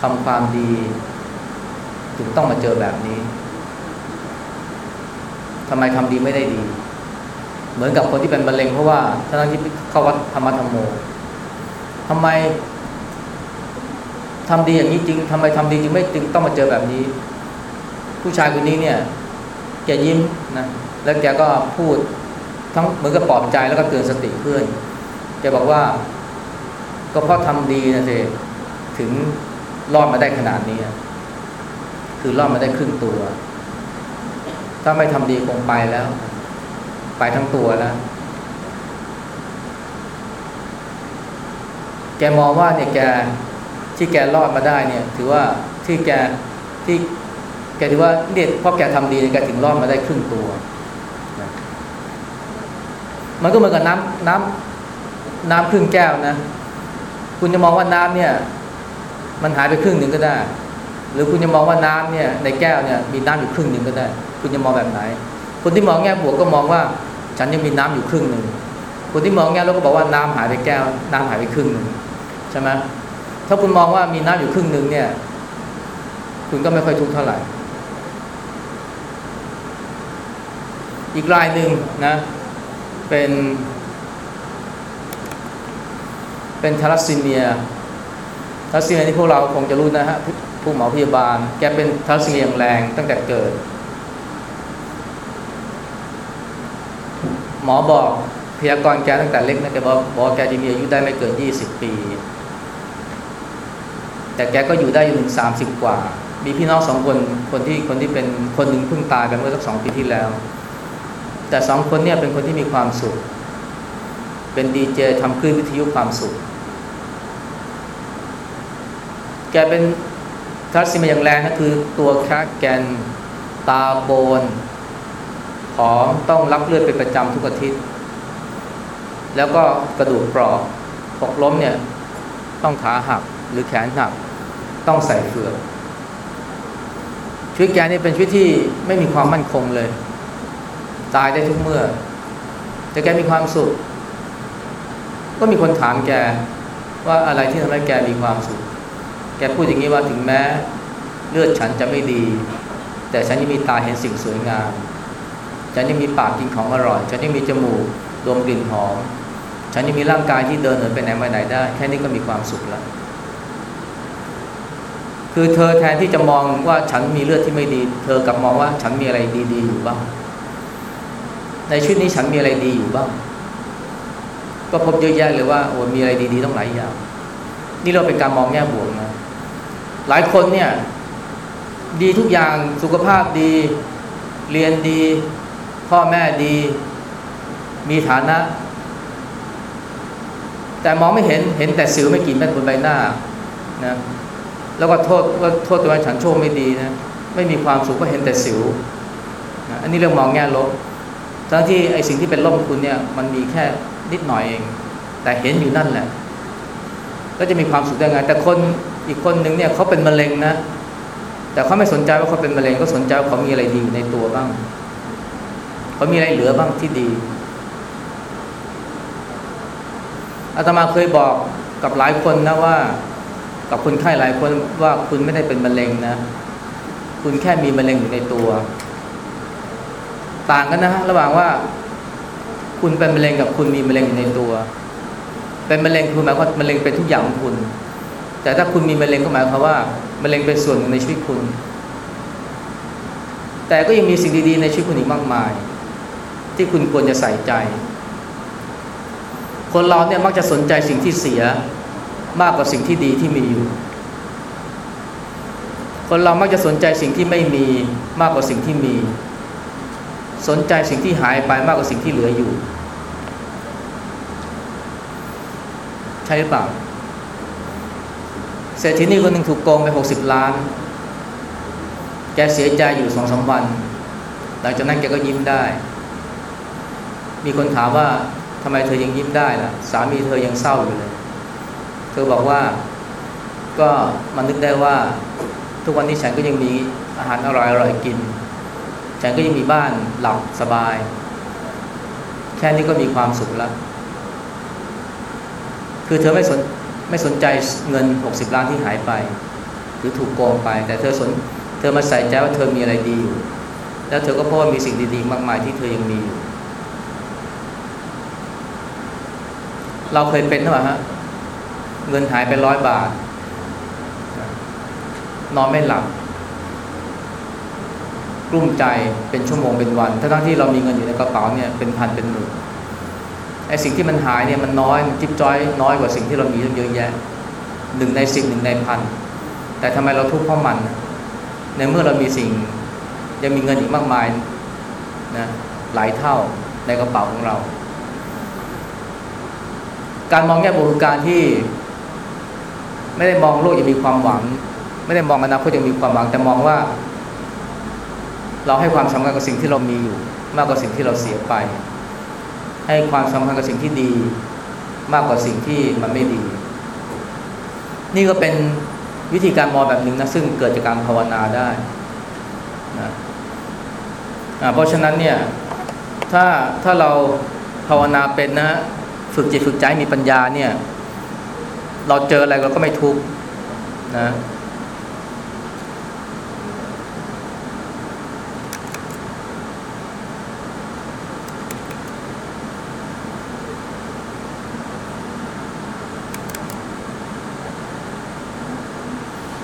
ทำความดี ถึงต้องมาเจอแบบนี้ทำไมทำดีไม่ได้ดี เหมือนกับคนที่เป็นมะเร็งเพราะว่าทั้งที่เข้าวัดธรรมธรรมโมทำไม ทำดีอย่างนี้จริงทำไมทำดีจริงไม่จริงต้องมาเจอแบบนี้ ผู้ชายคนนี้เนี่ยแกยิ้มนะแล้วแกก็พูดทั้งเหมือนกับปลอบใจแล้วก็เตือนสติเพื่อนแกบอกว่า ก็เพราะทำดีนะเจถึงรอดมาได้ขนาดนี้คือรอดมาได้ครึ่งตัว ถ้าไม่ทำดีคงไปแล้ว ไปทั้งตัวแล้วแกมองว่าเนี่ยแก ที่แกรอดมาได้เนี่ย ถือว่าที่แกที่แกถือว่าเนี่ยเพราะแกทำดีแกถึงรอดมาได้ครึ่งตัวนะมันก็เหมือนกับน้ำน้ำน้ำครึ่งแก้วนะ คุณจะมองว่าน้ำเนี่ย มันหายไปครึ่งหนึ่งก็ได้ หรือคุณจะมองว่าน้ำเนี่ย ในแก้วเนี่ยมีน้ำอยู่ครึ่งหนึ่งก็ได้ คุณจะมองแบบไหน คนที่มองแง่บวกก็มองว่า ฉันยังมีน้ำอยู่ครึ่งหนึ่งคนที่มองแง่ลบก็บอกว่าน้ำหายไปแก้ว น้ำหายไปครึ่งหนึ่งใช่ไหม ถ้าคุณมองว่ามีน้ำอยู่ครึ่งหนึ่งเนี่ย คุณก็ไม่ค่อยทุกข์เท่าไหร่ อีกรายหนึ่งนะ เป็น เป็นทารัสซีเมียทารัสซีเมียที่พวกเราคงจะรู้นะฮะผู้หมอพยาบาล แกเป็นทารัสซีเมียอย่างแรงตั้งแต่เกิด หมอบอกพยากรณ์แกตั้งแต่เล็กนะแกบอกบอกแกจะมีอายุได้ไม่เกินยี่สิบปี แต่แกก็อยู่ได้อยู่ถึงสามสิบกว่า มีพี่น้องสองคนคนที่คนที่เป็นคนหนึ่งเพิ่งตายไปเมื่อสักสองปีที่แล้ว แต่สองคนเนี่ยเป็นคนที่มีความสุข เป็นดีเจทำคลื่นวิทยุความสุข แกเป็นทัสซิมาอย่างแรงนะคือตัวแคแกนตาโบนผอมต้องรับเลือดเป็นประจำทุกอาทิตย์ แล้วก็กระดูกเปราะหกล้มเนี่ย ต้องขาหัก หรือแขนหักต้องใส่เฟือกชีวิตแกนี่เป็นชีวิตที่ไม่มีความมั่นคงเลย ตายได้ทุกเมื่อ แต่แกมีความสุข ก็มีคนถามแกว่าอะไรที่ทำให้แกมีความสุข แกพูดอย่างนี้ว่าถึงแม้ เลือดฉันจะไม่ดี แต่ฉันยังมีตาเห็นสิ่งสวยงาม ฉันยังมีปากกินของอร่อย ฉันยังมีจมูกดมกลิ่นหอม ฉันยังมีร่างกายที่เดินเหินไปไหนมาไหนได้ แค่นี้ก็มีความสุขแล้ว คือเธอแทนที่จะมองว่าฉันมีเลือดที่ไม่ดี เธอกลับมองว่าฉันมีอะไรดีๆอยู่บ้าง ในชีวิตนี้ฉันมีอะไรดีอยู่บ้าง ก็พบเยอะแยะเลยว่าโอ้มีอะไรดีๆต้องหลายอย่าง นี่เราเป็นการมองแง่บวกนะ หลายคนเนี่ย ดีทุกอย่างสุขภาพดี เรียนดี พ่อแม่ดี มีฐานะ แต่มองไม่เห็นเห็นแต่สิวไม่กี่เม็ดบนใบหน้านะ แล้วก็โทษว่าโทษตัวเองฉันโชคไม่ดีนะไม่มีความสุขก็เห็นแต่สิวนะอันนี้เรื่องมองแง่ลบทั้งที่ไอสิ่งที่เป็นลบคุณเนี่ยมันมีแค่นิดหน่อยเอง แต่เห็นอยู่นั่นแหละ ก็จะมีความสุขได้ไง แต่คนอีกคนหนึ่งเนี่ยเขาเป็นมะเร็งนะ แต่เขาไม่สนใจว่าเขาเป็นมะเร็งก็สนใจว่าเขามีอะไรดีอยู่ในตัวบ้างเขามีอะไรเหลือบ้างที่ดีอาตมาเคยบอกกับหลายคนนะว่า กับคนไข้หลายคนว่าคุณไม่ได้เป็นมะเร็งนะ คุณแค่มีมะเร็งอยู่ในตัว ต่างกันนะฮะระหว่างว่า คุณเป็นมะเร็งกับคุณมีมะเร็งอยู่ในตัว เป็นมะเร็งคือหมายความว่ามะเร็งเป็นทุกอย่างของคุณ แต่ถ้าคุณมีมะเร็งก็หมายความว่ามะเร็งเป็นส่วนหนึ่งในชีวิตคุณ แต่ก็ยังมีสิ่งดีๆ ในชีวิตคุณอีกมากมาย ที่คุณควรจะใส่ใจ คนเราเนี่ยมักจะสนใจสิ่งที่เสีย มากกว่าสิ่งที่ดีที่มีอยู่ คนเรามักจะสนใจสิ่งที่ไม่มีมากกว่าสิ่งที่มี สนใจสิ่งที่หายไปมากกว่าสิ่งที่เหลืออยู่ ใช่หรือเปล่าเศรษฐีนี่คนหนึ่งถูกโกงไปหกสิบล้าน แกเสียใจอยู่สองสาวัน หลังจากนั้นแกก็ยิ้มได้ มีคนถามว่าทำไมเธอยังยิ้มได้ล่ะ สามีเธอยังเศร้าอยู่เลย เธอบอกว่าก็มันนึกได้ว่าทุกวันนี้ฉันก็ยังมีอาหารอร่อยอร่อยกิน ฉันก็ยังมีบ้านหลับสบาย แค่นี้ก็มีความสุขแล้ว คือเธอไม่สนไม่สนใจเงิน 60 ล้านที่หายไป หรือถูกโกงไป แต่เธอสนเธอมาใส่ใจว่าเธอมีอะไรดีอยู่ แล้วเธอก็พบว่ามีสิ่งดีๆ มากมายที่เธอยังมีอยู่ เราเคยเป็นหรือเปล่าฮะ เงินหายไปร้อยบาท นอนไม่หลับกลุ้มใจเป็นชั่วโมงเป็นวันทั้งที่เรามีเงินอยู่ในกระเป๋าเนี่ยเป็นพันเป็นหมื่นไอ้สิ่งที่มันหายเนี่ยมันน้อยมันจิ๊บจ้อยน้อยกว่าสิ่งที่เรามีเยอะแยะหนึ่งในสิบหนึ่งในพันแต่ทำไมเราทุกข์เพราะมันในเมื่อเรามีสิ่งยังมีเงินอีกมากมายนะหลายเท่าในกระเป๋าของเรา การมองแง่บวกคือการที่ ไม่ได้มองโลกยังมีความหวัง ไม่ได้มองอนาคตยังมีความหวัง แต่มองว่า เราให้ความสำคัญกับสิ่งที่เรามีอยู่ มากกว่าสิ่งที่เราเสียไป ให้ความสำคัญกับสิ่งที่ดี มากกว่าสิ่งที่มันไม่ดี นี่ก็เป็นวิธีการมองแบบหนึ่งนะซึ่งเกิดจากการภาวนาได้นะเพราะฉะนั้นเนี่ย ถ้าถ้าเราภาวนาเป็นนะฝึกจิตฝึกใจมีปัญญาเนี่ย เราเจออะไรเราก็ไม่ทุกข์นะ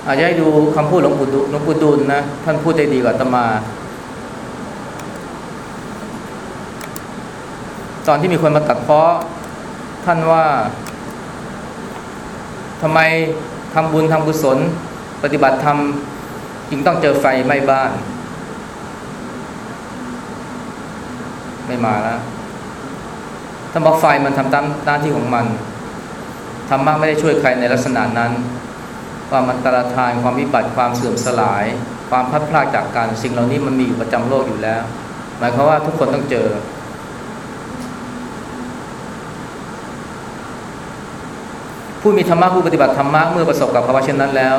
อาจจะให้ดูคำพูดหลวงปู่ดูหลวงปู่ดูลนะ ท่านพูดได้ดีกว่าอาตมา ตอนที่มีคนมาตัดเพาะท่านว่า ทำไมทำบุญทำกุศล ปฏิบัติธรรมจึงต้องเจอไฟไหม้บ้าน ไม่มาแล้วท่าบอกไฟมันทำตามหน้าที่ของมันธรรมะไม่ได้ช่วยใครในลักษณะนั้น ความอันตรธานความวิบัติความเสื่อมสลาย ความพัดพรากจากกันสิ่งเหล่านี้มันมีอยู่ประจำโลกอยู่แล้ว หมายความว่าทุกคนต้องเจอ ผู้มีธรรมะผู้ปฏิบัติธรรมะเมื่อประสบกับภาวะเช่นนั้นแล้ว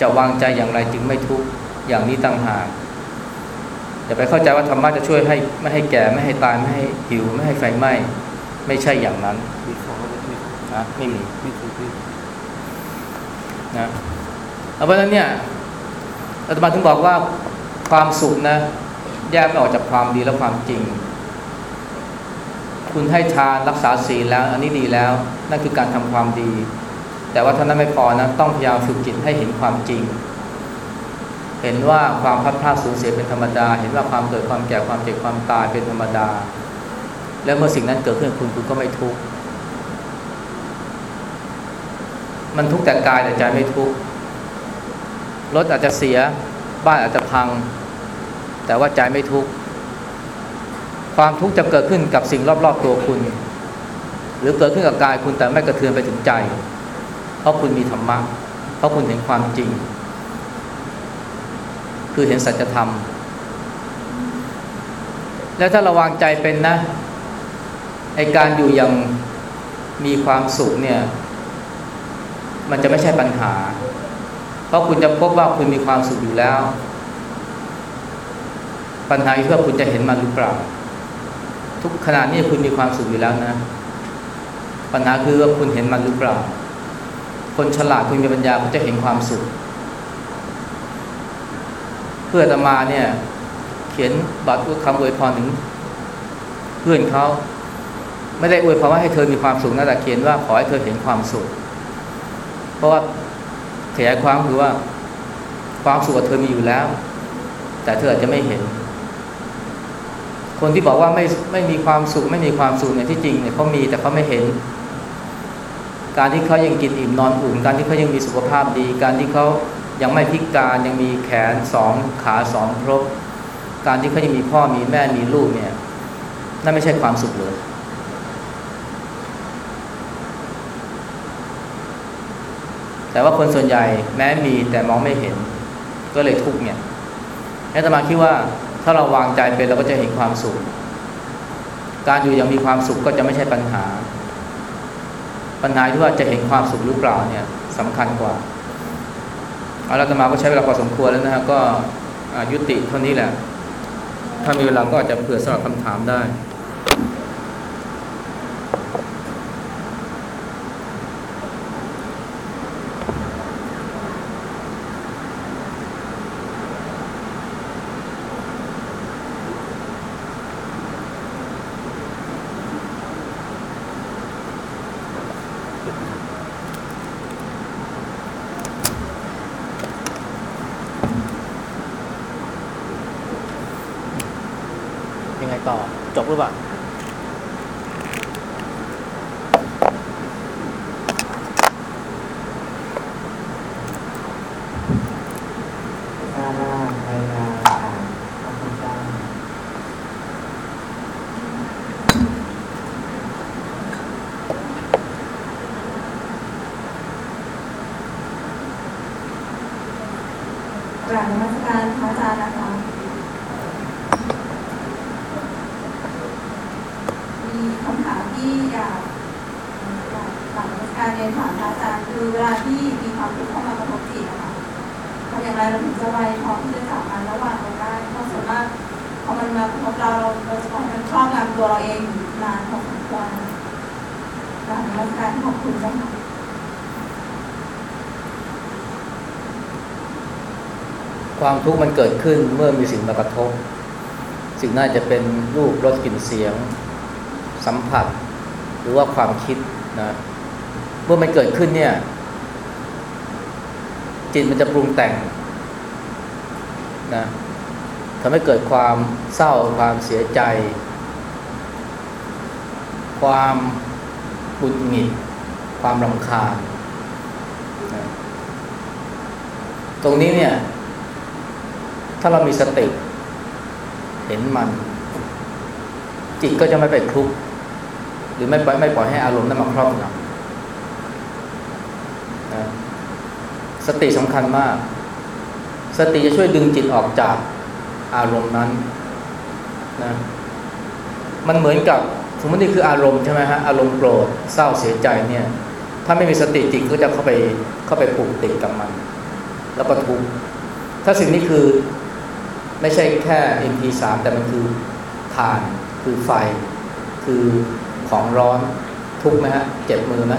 จะวางใจอย่างไรจึงไม่ทุกข์อย่างนี้ต่างหากอย่าไปเข้าใจว่าธรรมะจะช่วยให้ไม่ให้แก่ไม่ให้ตายไม่ให้หิวไม่ให้ไฟไหม้ไม่ใช่อย่างนั้นมีขอไหมมีนะไม่มีมีถูกมีนะเอาเพราะฉะนั้นเนี่ยอาตมาถึงบอกว่าความสุขนะแยกไม่ออกจากความดีและความจริง คุณให้ทานรักษาศีลแล้ว อันนี้ดีแล้ว นั่นคือการทำความดี แต่ว่าเท่านั้นไม่พอนะต้องพยายามฝึกจิตให้เห็นความจริง เห็นว่าความพลัดพรากสูญเสียเป็นธรรมดา เห็นว่าความเกิดความแก่ความเจ็บความตายเป็นธรรมดา แล้วเมื่อสิ่งนั้นเกิดขึ้นคุณคุณก็ไม่ทุกข์มันทุกข์แต่กายแต่ใจไม่ทุกข์รถอาจจะเสียบ้านอาจจะพัง แต่ว่าใจไม่ทุกข์ความทุกข์จะเกิดขึ้นกับสิ่งรอบๆตัวคุณ หรือเกิดขึ้นกับกายคุณแต่ไม่กระเทือนไปถึงใจ เพราะคุณมีธรรมะ เพราะคุณเห็นความจริง คือเห็นสัจธรรม แล้วถ้าระวางใจเป็นนะไอการอยู่อย่างมีความสุขเนี่ย มันจะไม่ใช่ปัญหา เพราะคุณจะพบว่าคุณมีความสุขอยู่แล้ว ปัญหาคือว่าคุณจะเห็นมันหรือเปล่า ทุกขณะนี้คุณมีความสุขอยู่แล้วนะ ปัญหาคือว่าคุณเห็นมันหรือเปล่า คนฉลาดคุณมีปัญญาคุณจะเห็นความสุข เพื่อตมาเนี่ย เขียนบัตรคำอวยพรถึงเพื่อนเขาไม่ได้อวยพรว่าให้เธอมีความสุขนะแต่เขียนว่าขอให้เธอเห็นความสุข เพราะว่าขยายความคือว่า ความสุขเธอมีอยู่แล้ว แต่เธออาจจะไม่เห็น คนที่บอกว่าไม่ไม่มีความสุข ไม่มีความสุขเนี่ยที่จริงเนี่ยเขามีแต่เขาไม่เห็น การที่เขายังกินอิ่มนอนอุ่น การที่เขายังมีสุขภาพดี การที่เขายังไม่พิการยังมีแขนสองขาสองครบ การที่เขายังมีพ่อมีแม่มีลูกเนี่ยนั่นไม่ใช่ความสุขเลยแต่ว่าคนส่วนใหญ่แม้มีแต่มองไม่เห็น ก็เลยทุกข์เนี่ยอาตมาคิดว่าถ้าเราวางใจเป็นเราก็จะเห็นความสุข การอยู่อย่างมีความสุขก็จะไม่ใช่ปัญหา ปัญหาที่ว่าจะเห็นความสุขหรือเปล่าเนี่ยสำคัญกว่าเอาละอาตมาก็ใช้เวลาพอสมควรแล้วนะฮะก็ยุติเท่านี้แหละ ถ้ามีเวลาก็อาจจะเผื่อสำหรับคำถามได้ ยังไงต่อ จบหรือเปล่า ข้าราชการขอบคุณเจ้า กราบนมัสการพระอาจารย์นะคะ มีคำถามที่อยากเอ่ออยากกราบนมัสการเรียนถามพระอาจารย์คือเวลาที่มีความทุกข์เข้ามากระทบจิตนะคะทำอย่างไรเราถึงจะไวพอที่จะจับมันระหว่างเราได้เพราะส่วนมากพอมันมากระทบเราเราเราจะปล่อยให้มันครอบงำตัวเราเองอยู่นานพอสมควรกราบนมัสการขอบคุณเจ้าค่ะ ความทุกข์มันเกิดขึ้นเมื่อมีสิ่งมากระทบ สิ่งน่าจะเป็นรูปรสกลิ่นเสียง สัมผัส หรือว่าความคิดนะเมื่อมันเกิดขึ้นเนี่ย จิตมันจะปรุงแต่งนะทำให้เกิดความเศร้าความเสียใจ ความหุดหงิดความรำคาญนะตรงนี้เนี่ยาเรามีสติ เห็นมัน จิตก็จะไม่ไปคลุก หรือไม่ปล่อยไม่ปล่อยให้อารมณ์นั้นมาครอบงำนะสติสำคัญมาก สติจะช่วยดึงจิตออกจากอารมณ์นั้นนะมันเหมือนกับสมมตินี่คืออารมณ์ใช่ไหมฮะอารมณ์โกรธเศร้าเสียใจเนี่ย ถ้าไม่มีสติจิตก็จะเข้าไปเข้าไปผูกติดกับมัน แล้วก็ทุกข์ถ้าสิ่งนี้คือ ไม่ใช่แค่ MP3 แต่มันคือถ่าน คือไฟ คือของร้อนทุกไหมฮะ เจ็บมือไหม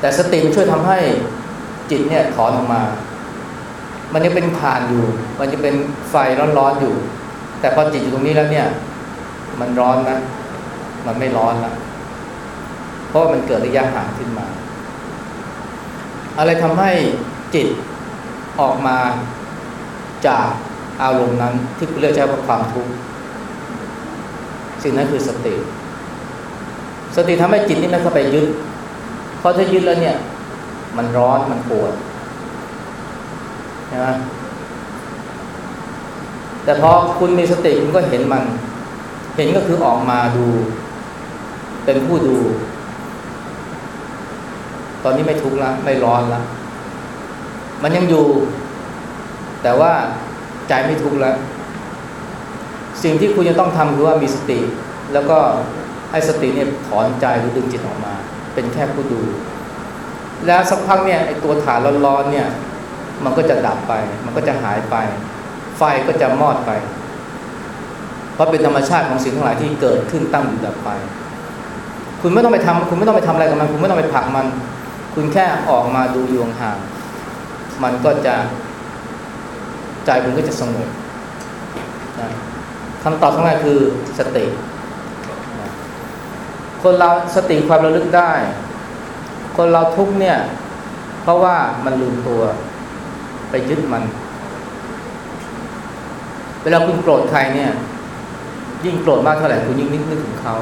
แต่สติมันช่วยทำให้จิตเนี่ยถอนออกมา มันยังเป็นถ่านอยู่ มันจะเป็นไฟร้อนๆอยู่ แต่พอจิตอยู่ตรงนี้แล้วเนี่ย มันร้อนนะ มันไม่ร้อนละเพราะว่ามันเกิดระยะห่างขึ้นมา อะไรทำให้จิตออกมาจาก อารมณ์นั้นที่เรียกใช้ว่าความทุกข์สิ่งนั้นคือสติ สติทำให้จิตนี่ไม่เข้าไปยึดเพราะถ้ายึดแล้วเนี่ย มันร้อนมันปวดใช่ไหมแต่พอคุณมีสติคุณก็เห็นมัน เห็นก็คือออกมาดู เป็นผู้ดู ตอนนี้ไม่ทุกข์ละไม่ร้อนละมันยังอยู่ แต่ว่า ใจไม่ทุกข์แล้ว สิ่งที่คุณจะต้องทำคือว่ามีสติ แล้วก็ให้สติเนี่ยถอนใจหรือดึงจิตออกมา เป็นแค่ผู้ดู แล้วสักพักเนี่ยไอ้ตัวฐานร้อนๆเนี่ย มันก็จะดับไป มันก็จะหายไป ไฟก็จะมอดไป เพราะเป็นธรรมชาติของสิ่งทั้งหลายที่เกิดขึ้นตั้งอยู่ดับไป คุณไม่ต้องไปทำคุณไม่ต้องไปทำอะไรกับมัน คุณไม่ต้องไปผลักมัน คุณแค่ออกมาดูอยู่ห่างมันก็จะ ใจคุณก็จะสงบนะคำตอบสำคัญคือสตินะคนเราสติความระลึกได้ คนเราทุกเนี่ย เพราะว่ามันลืมตัว ไปยึดมัน เวลาคุณโกรธใครเนี่ย ยิ่งโกรธมากเท่าไหร่คุณยิ่งนึกนึกถึงเขา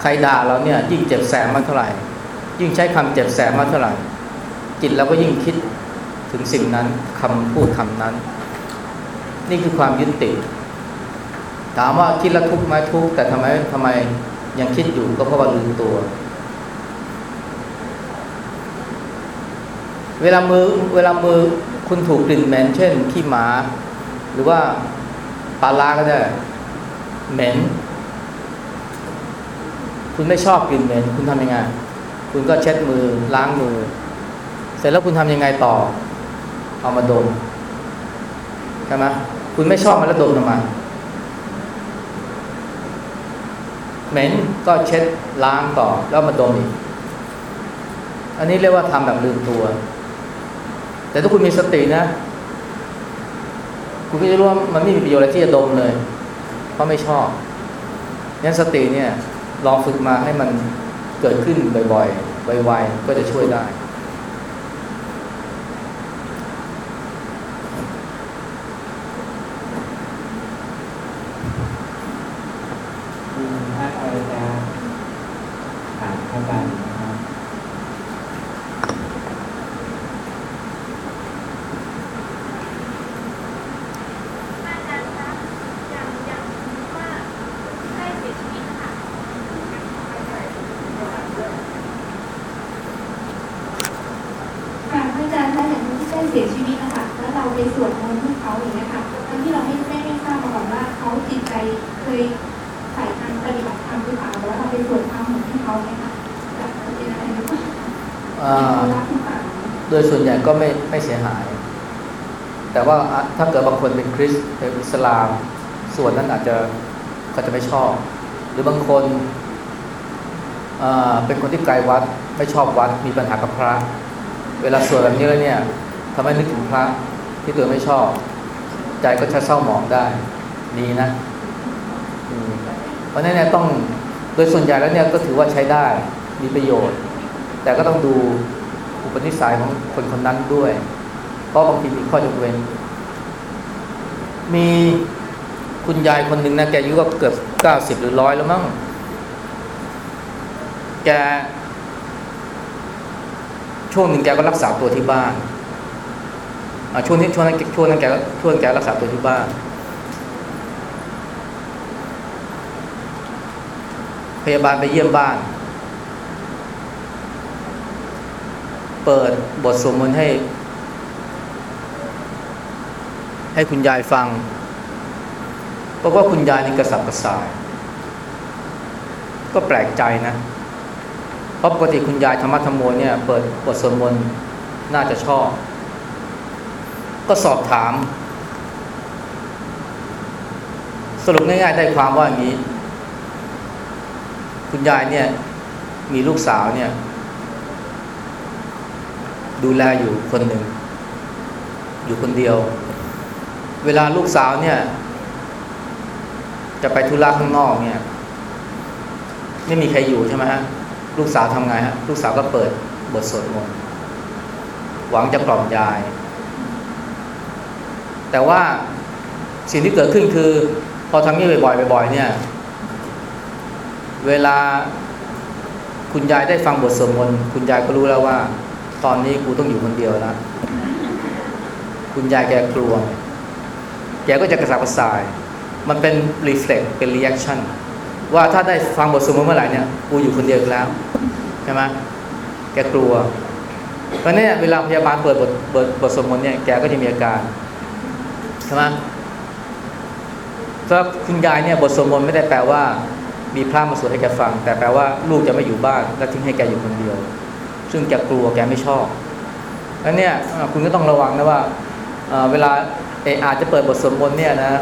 ใครด่าเราเนี่ยยิ่งเจ็บแสบมากเท่าไหร่ ยิ่งใช้คำเจ็บแสบมากเท่าไหร่ จิตเราก็ยิ่งคิด ถึงสิ่งนั้นคำพูดคำนั้น นี่คือความยึดติดถามว่าคิดแล้วทุกข์ไหมทุกข์แต่ทำไมทำไมยังคิดอยู่ก็เพราะว่าลืมตัว เวลามือเวลามือคุณถูกกลิ่นเหม็นเช่นขี้หมา หรือว่าปลาลาก็ได้เหม็น คุณไม่ชอบกลิ่นเหม็น คุณทำยังไง คุณก็เช็ดมือล้างมือ เสร็จแล้วคุณทำยังไงต่อ เอามาดมใช่ไหมคุณไม่ชอบมันแล้วดมทำไมเหม็นก็เช็ดล้างต่อแล้วมาดมอีก อันนี้เรียกว่าทำแบบลืมตัว แต่ถ้าคุณมีสตินะ คุณก็จะรู้ว่ามันไม่มีประโยชน์อะไรที่จะดมเลย เพราะไม่ชอบงั้นสติเนี่ยลองฝึกมาให้มันเกิดขึ้นบ่อยๆไวๆก็จะช่วยได้ มีท่านอะไรจะถามอาจารย์นะครับ อาจารย์คะอย่างอย่างว่าใกล้เสียชีวิตนะคะ สียชีวิตนะคะแล้วเราไปสวดมนต์ให้เขาอย่างเงี้ยค่ะทั้งที่เราไม่ไม่ไม่ทราบมาก่อนว่าเขาจิตใจเคยใส่ทางปฏิบัติธรรมหรือเปล่าแต่ว่าเราไปสวดทำเหมือนให้เขาเนี่ยค่ะจะเป็นอะไรหรือเปล่า อ่า เขารับหรือเปล่า โดยส่วนใหญ่ก็ไม่ไม่เสียหาย แต่ว่าอะถ้าเกิดบางคนเป็นคริสต์เป็นอิส ลาม ส่วนนั้นอาจจะเขาจะไม่ชอบ หรือบางคนเป็นคนที่ไกลวัดไม่ชอบวัดมีปัญหากับพระ เวลาสวดแบบนี้แล้วเนี่ยทำให้นึกถึงพระที่ตัวไม่ชอบ ใจก็จะเศร้าหมองได้มีนะเพราะฉะนั้นเนี่ยต้องโดยส่วนใหญ่แล้วเนี่ยก็ถือว่าใช้ได้มีประโยชน์ แต่ก็ต้องดูอุปนิสัยของคนคนนั้นด้วย เพราะบางทีมีข้อยกเว้น มีคุณยายคนหนึ่งนะแกอายุก็เกือบเก้าสิบหรือร้อยแล้วมั้งแก ช่วงหนึ่งแกก็รักษาตัวที่บ้านช่วงนี้ช่วงนั้นช่วงนั้นแกช่วงแกรักษาตัวที่บ้าน พยาบาลไปเยี่ยมบ้าน เปิดบทสวดมนต์ให้ ให้คุณยายฟังเพราะว่าคุณยายนี่กระสับกระส่าย ก็แปลกใจนะ เพราะปกติคุณยายธรรมะธรรมโมเนี่ยเปิดบทสวดมนต์น่าจะชอบ ก็สอบถาม สรุปง่ายๆได้ความว่าอย่างนี้ คุณยายเนี่ยมีลูกสาวเนี่ย ดูแลอยู่คนหนึ่ง อยู่คนเดียว เวลาลูกสาวเนี่ย จะไปธุระข้างนอกเนี่ย ไม่มีใครอยู่ใช่ไหมฮะลูกสาวทำไงฮะลูกสาวก็เปิดบทสวดมนต์หวังจะกล่อมยาย แต่ว่าสิ่งที่เกิดขึ้นคือ พอทำนี้บ่อยๆบ่อยๆเนี่ย เวลาคุณยายได้ฟังบทสวดมนต์คุณยายก็รู้แล้วว่า ตอนนี้กูต้องอยู่คนเดียวแล้วคุณยายแกกลัว แกก็จะกระสับกระส่าย มันเป็น reflex เป็น reaction ว่าถ้าได้ฟังบทสวดมนต์เมื่อไหร่เนี่ยกูอยู่คนเดียวแล้วใช่ไหมแกกลัวเพราะนั้นเวลาพยาบาลเปิดบทบทบทสวดมนต์เนี่ยแกก็จะมีอาการใช่ไหมถ้าคุณยายเนี่ยบทสวดมนต์ไม่ได้แปลว่า มีพระมาสวดให้แกฟัง แต่แปลว่าลูกจะไม่อยู่บ้าน แล้วทิ้งให้แกอยู่คนเดียว ซึ่งแกกลัวแกไม่ชอบแล้วเนี่ยคุณก็ต้องระวังนะว่าเวลา เอออาจจะเปิดบทสวดมนต์เนี่ยนะ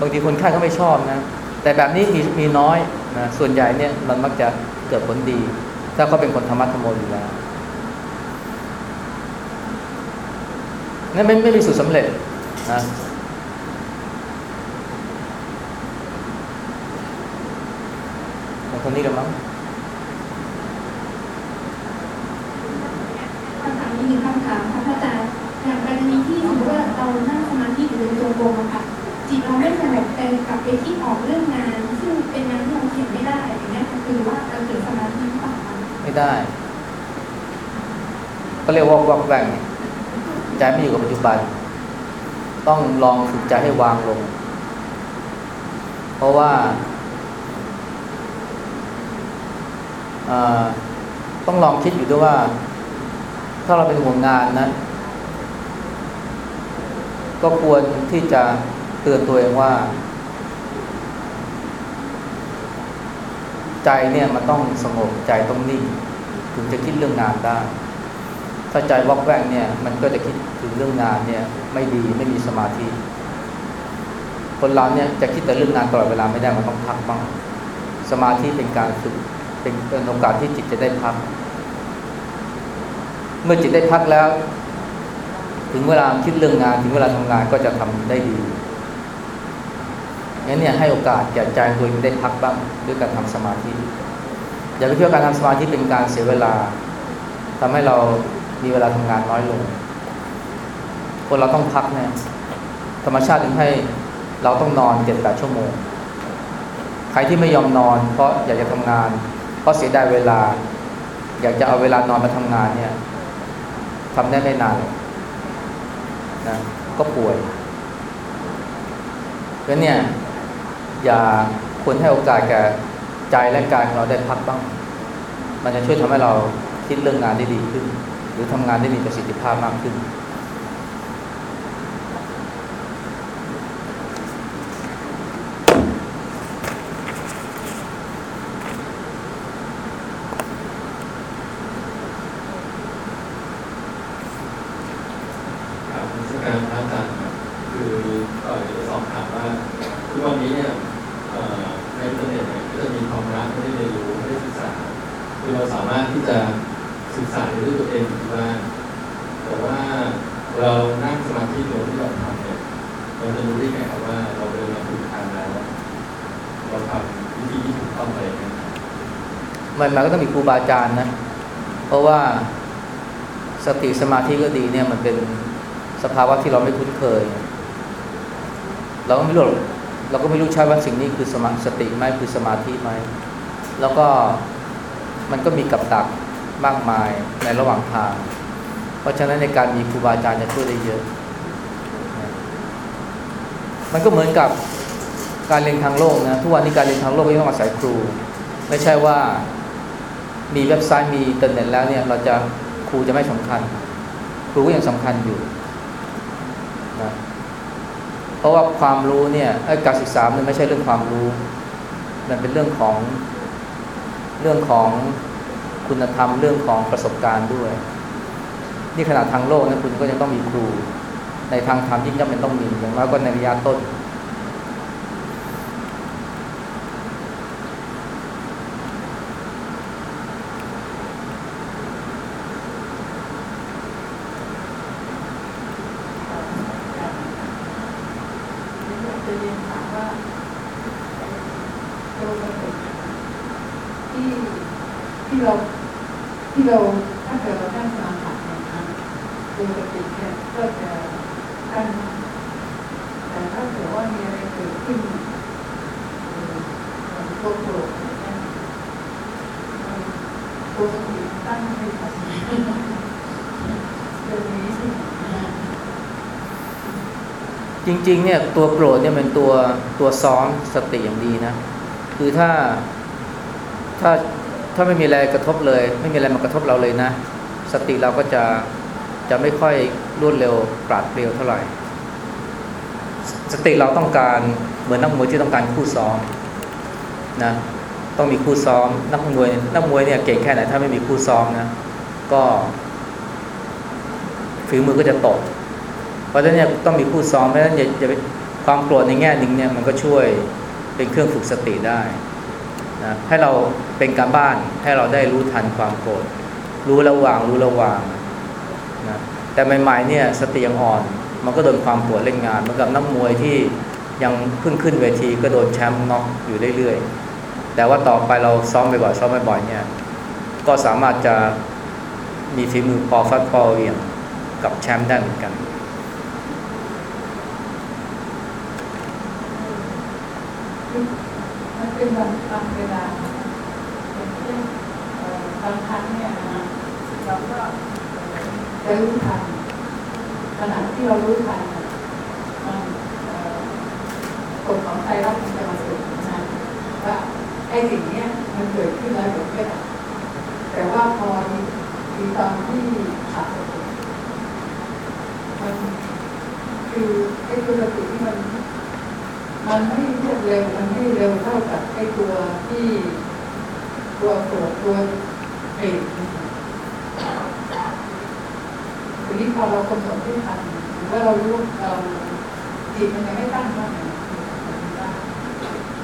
บางทีคนไข้เขาไม่ชอบนะ แต่แบบนี้มีมีน้อยนะส่วนใหญ่เนี่ยมันมักจะเกิดผลดี ถ้าเขาเป็นคนธรรมะธรรมโมอยู่แล้วนั่นไม่ไม่มีสูตรสำเร็จนะคนนี้กันมั้ง คำถามนี้หนึ่งคำถามค่ะพระอาจารย์อย่างกรณีที่สมมติว่าเรานั่งสมาธิอยู่ในจงกรมอะค่ะ จิตเราไม่สงกับไปที่ออกเรื่องงาน ซึ่งเป็นงานที่เราเขียนไม่ได้อย่างเงี้ยคือว่าเราเกิดสมาธิหรือเปล่าไม่ได้ ก็เรียกว่าวักแว่งใจไม่อยู่กับปัจจุบัน ต้องลองฝึกใจให้วางลง เพราะว่าอ่าต้องลองคิดอยู่ด้วยว่า ถ้าเราเป็นห่วงงานนะ ก็ควรที่จะ เตือนตัวเองว่า ใจเนี่ยมันต้องสงบใจต้องนิ่ง ถึงจะคิดเรื่องงานได้ ถ้าใจวอกแวกเนี่ยมันก็จะคิดถึงเรื่องงานเนี่ยไม่ดีไม่มีสมาธิ คนเราเนี่ยจะคิดแต่เรื่องงานตลอดเวลาไม่ได้มันต้องพักบ้างสมาธิเป็นการฝึกเป็นเป็นโอกาสที่จิตจะได้พัก เมื่อจิตได้พักแล้ว ถึงเวลาคิดเรื่องงาน ถึงเวลาทำงานก็จะทำได้ดี งั้นเนี่ยให้โอกาสแก่ใจตัวเองได้พักบ้างด้วยการทำสมาธิ อย่าไปคิดว่าการทำสมาธิเป็นการเสียเวลาทำให้เรามีเวลาทำงานน้อยลง คนเราต้องพักนี่ธรรมชาติถึงให้เราต้องนอนเจ็ดแปดชั่วโมง ใครที่ไม่ยอมนอน เพราะอยากจะทำงาน เพราะเสียดายเวลา อยากจะเอาเวลานอนมาทำงานเนี่ยทำได้ไม่นานนะก็ป่วยเพราะเนี่ย อย่าควรให้โอกาสแก่ใจและกายของเราได้พักบ้าง มันจะช่วยทำให้เราคิดเรื่องงานได้ดีขึ้น หรือทำงานได้มีประสิทธิภาพมากขึ้น ทุกวันนี้เนี่ยเอ่อในอินเทอร์เน็ตเนี่ยก็จะมีความรักให้ได้เรียนรู้ให้ได้ศึกษาคือเราสามารถที่จะศึกษาด้วยตัวเองอยู่ที่บ้านแต่ว่าเรานั่งสมาธิโดยที่เราทำเนี่ยเราจะรู้ได้ไงครับว่าเราเดินมาถูกทางแล้ว เราทำวิธีที่ถูกต้องไปนะครับ มันมันก็ต้องมีครูบาอาจารย์นะ เพราะว่าสติสมาธิก็ดีเนี่ยมันเป็นสภาวะที่เราไม่คุ้นเคย เราก็ไม่รู้เราก็ไม่รู้ใช่ว่าสิ่งนี้คือสมาสติไหมคือสมาธิไหมแล้วก็มันก็มีกับดักมากมายในระหว่างทาง เพราะฉะนั้นในการมีครูบาอาจารย์จะช่วยได้เยอะ มันก็เหมือนกับการเรียนทางโลกนะทุกวันนี้การเรียนทางโลกก็ต้องอาศัยครู ไม่ใช่ว่า มีเว็บไซต์มีอินเทอร์เน็ตแล้วเนี่ยเราจะครูจะไม่สำคัญ ครูก็ยังสำคัญอยู่นะเพราะว่าความรู้เนี่ยการศึกษามันไม่ใช่เรื่องความรู้ มันเป็นเรื่องของเรื่องของคุณธรรมเรื่องของประสบการณ์ด้วย นี่ขนาดทางโลกนะคุณก็ยังต้องมีครู ในทางธรรมยิ่งจำเป็นต้องมีอย่างน้อยก็ในระยะต้น อยากจะเรียนถามว่าตัวสติที่ที่เราที่เราถ้าเกิดเราตั้งสมาธิเนี่ยนะตัวสติเนี่ยก็จะตั้งมั่นแต่ถ้าเกิดว่ามีอะไรเกิดขึ้นเอ่อเหมือนตัวโกรธอะไรเนี่ยเอ่อตัวสติตั้งไม่ทันเรื่องนี้ที่นะ จ ริงๆเนี่ยตัวโกรธเนี่ยเป็นตัวตัวซ้อมสติอย่างดีนะ คือถ้าถ้าถ้าไม่มีอะไรกระทบเลย ไม่มีอะไรมากระทบเราเลยนะ สติเราก็จะจะไม่ค่อยรวดเร็วปราดเปรียวเท่าไหร่ สติเราต้องการเหมือนนักมวยที่ต้องการคู่ซ้อมนะต้องมีคู่ซ้อม นักมวยนักมวยเนี่ยเก่งแค่ไหนถ้าไม่มีคู่ซ้อมนะ ก็ฝีมือก็จะตก ราะฉะนั้นเนี่ยต้องมีคู่ซ้อมเพราะฉะนั้นอย่าอย่าความโกรธในแง่หนึ่งเนี่ยมันก็ช่วยเป็นเครื่องฝึกสติได้นะให้เราเป็นการบ้านให้เราได้รู้ทันความโกรธรู้ระวางรู้ระวางนะแต่ใหม่ๆเนี่ยสติยังอ่อน มันก็โดนความโกรธเล่นงานเหมือนกับนักมวยที่ยังเพิ่งขึ้นเวทีก็โดนแชมป์น็อกอยู่เรื่อยๆ แต่ว่าต่อไปเราซ้อมบ่อยๆซ้อมบ่อยๆเนี่ยก็สามารถจะมีฝีมือพอฟัดพอเหวี่ยงกับแชมป์ได้เหมือนกัน มันบางบางเวลาเช่นเอ่อบางครั้งเนี่ยนะเราก็จะรู้ทันขณะที่เรารู้ทันมันกฎของไตรลักมันจะมาสื่นะว่าไอ้สิ่งเนี้ยมันเกิดขึ้นแล้วเดี๋ยวไม่ดับแต่ว่าพอมีมีตอนที่ขาดสติมันคือไอ้ตัวสติที่มัน มันไม่รวดเร็วมันไม่เร็วเท่ากับไอ้ตัวที่ตัวโกรธตัวเอกทีนี้พอเรากำหนดที่ทันหรือว่าเรารู้เราจิตมันยังไม่ตั้งมั่นเนี่ย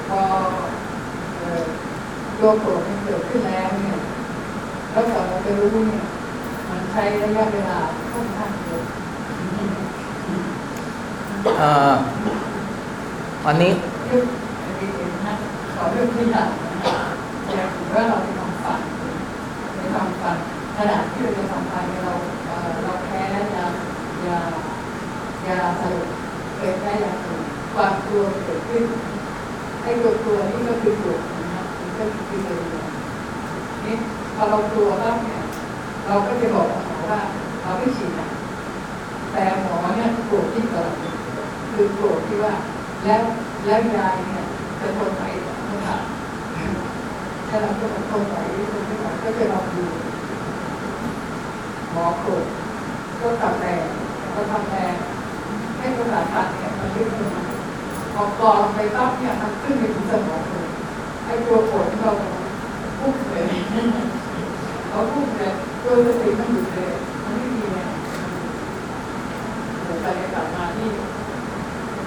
พอตัวโกรธมันเกิดขึ้นแล้วเนี่ยแล้วก่อเราจะรู้เนี่ยมันใช้ระยะเวลาค่อนข้างเยอะ อันนี้เรื่องอันนี้เป็นนะขอเรื่องที่หลังนะอย่างว่าเราไปทำฟันไปทำฟันขณะที่เราจะทำฟันเนี่ยเราเอ่อเราแพ้ยายายายาสลบเคยแพ้ยาสลบความกลัวเกิดขึ้นไอ้ตัวกลัวนี่ก็คือปวนะมันก็คือตัวกลัวนี่พอเรากลัวแล้วเนี่ยเราก็จะบอกหมอว่าเราไม่ฉีดนะแต่หมอเนี่ยโกรธที่งกว่าเราคือโกรธที่ว่า แล้วแล้วยายเนี่ยจะทนไหวหรือเปล่าถ้าเราจะทนไหวทนไม่ไหวก็จะลองดูหมอโกรธก็ตัดแรงก็ทำแรงให้ประสาตัดเนี่ยมันลึกลงมาพอกรองไปปั๊บเนี่ยมันขึ้นไปถึงสมองเลยไอ้ตัวโกรธที่เราพุ่งเลยเขาพุ่งเลยตัวสติมันหยุดเลยมันไม่มีเนี่ยเดี๋ยวไปกลับมาที่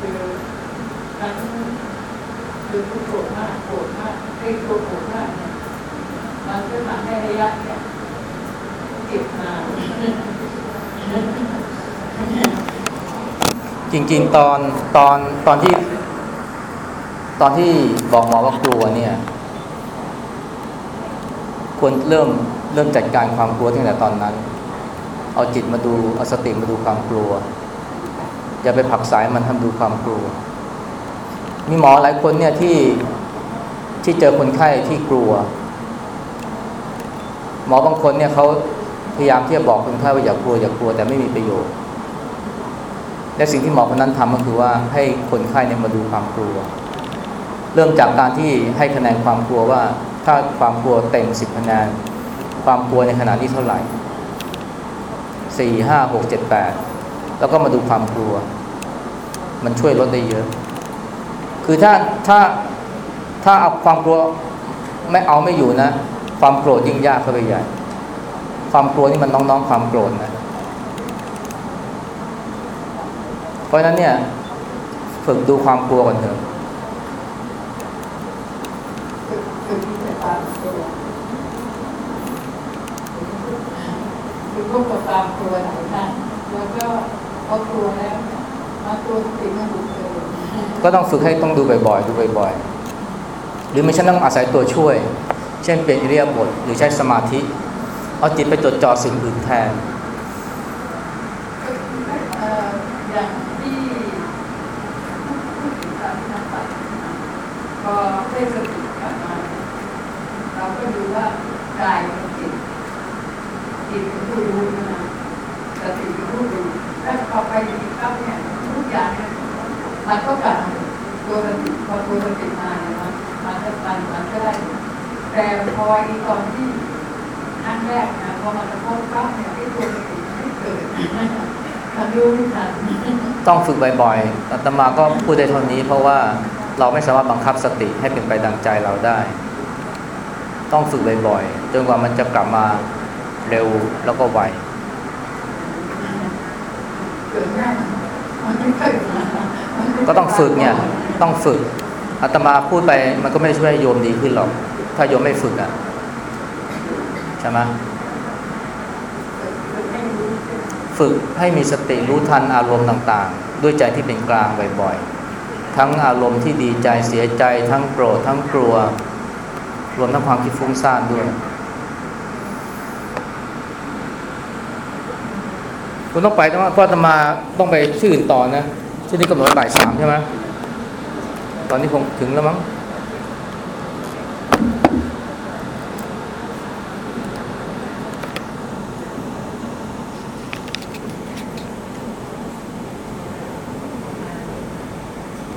คือ ทั้งคือทุกโกรธมากโกรธมากไอ้ตัวโกรธมากเนี่ยมันก็ทำให้ระยะเนี่ยเก็บนาจริงๆตอนตอนตอนที่ตอนที่บอกหมอว่ากลัวเนี่ย ควรเริ่มเริ่มจัดการความกลัวตั้งแต่ตอนนั้น เอาจิตมาดูเอาสติมาดูความกลัว อย่าไปผลักสายมันทำดูความกลัว มีหมอหลายคนเนี่ยที่ที่เจอคนไข้ที่กลัว หมอบางคนเนี่ยเขาพยายามที่จะบอกคนไข้ว่าอย่ากลัวอย่ากลัวแต่ไม่มีประโยชน์ และสิ่งที่หมอคนนั้นทำก็คือว่าให้คนไข้เนี่ยมาดูความกลัว เริ่มจากการที่ให้คะแนนความกลัวว่าถ้าความกลัวเต็มสิบคะแนนความกลัวในขณะนี้เท่าไหร่สี่ห้าหกเจ็ดแปดแล้วก็มาดูความกลัว มันช่วยลดได้เยอะ คือถ้าถ้าถ้าเอาความกลัวไม่เอาไม่อยู่นะ ความโกรธยิ่งยากเข้าไปใหญ่ ความกลัวนี่มันน้องๆความโกรธนะ เพราะฉะนั้นเนี่ยฝึกดูความกลัวก่อนเถอะคือคือที่จะตามตัวคือพวกกับตามตัวหลายท่านแล้วก็พอกลัวแล้วมาตัวสติมาดูเจอ ก็ต้องฝึกให้ต้องดูบ่อยๆ ดูบ่อยๆ หรือไม่ใช่ต้องอาศัยตัวช่วย เช่นเปลี่ยนอิเลียาบทหรือใช้สมาธิ เอาจิตไปจดจ่อสิ่งอื่นแทนเอ่ออย่างที่ผู้ถึการที่นักปัตพอได้สติกลับมาเนี่ยเราก็ดูว่ากายเป็นจิตจิตเป็นผู้รู้นะสติเป็นผู้ดูถ้าพอไปจิตปั๊บเนี่ยทุกอย่างเนี่ย มันก็กลับมาตัวสติพอตัวสติมาเนี่ยมันมันจะมันมันก็ได้ แต่พออีตอนที่ครั้งแรกนะพอมันกระทบปั๊บเนี่ยที่ตัวสติไม่เกิดทำรู้ไม่ทันต้องฝึกบ่อยๆอาตมาก็พูดได้เท่านี้ เพราะว่าเราไม่สามารถบังคับสติให้เป็นไปดังใจเราได้ ต้องฝึกบ่อยๆจนกว่ามันจะกลับมาเร็วแล้วก็ไวเกิดง่ายมันไม่ค่อยมามันไม่ค่ย ก็ต้องฝึกเนี่ยต้องฝึกอาตมาพูดไปมันก็ไม่ช่วยโยมดีขึ้นหรอก ถ้าโยมไม่ฝึกอะใช่ไหมฝึกให้มีสติรู้ทันอารมณ์ต่างๆ ด้วยใจที่เป็นกลางบ่อยๆ ทั้งอารมณ์ที่ดีใจเสียใจทั้งโกรธทั้งกลัว รวมทั้งความคิดฟุ้งซ่านด้วยคุณต้องไปต้องเพราะอาตมาต้องไปที่อื่นต่อนะ ที่นี่กำหนดบ่ายสามใช่ไหมตอนนี้คงถึงแล้วมั้ง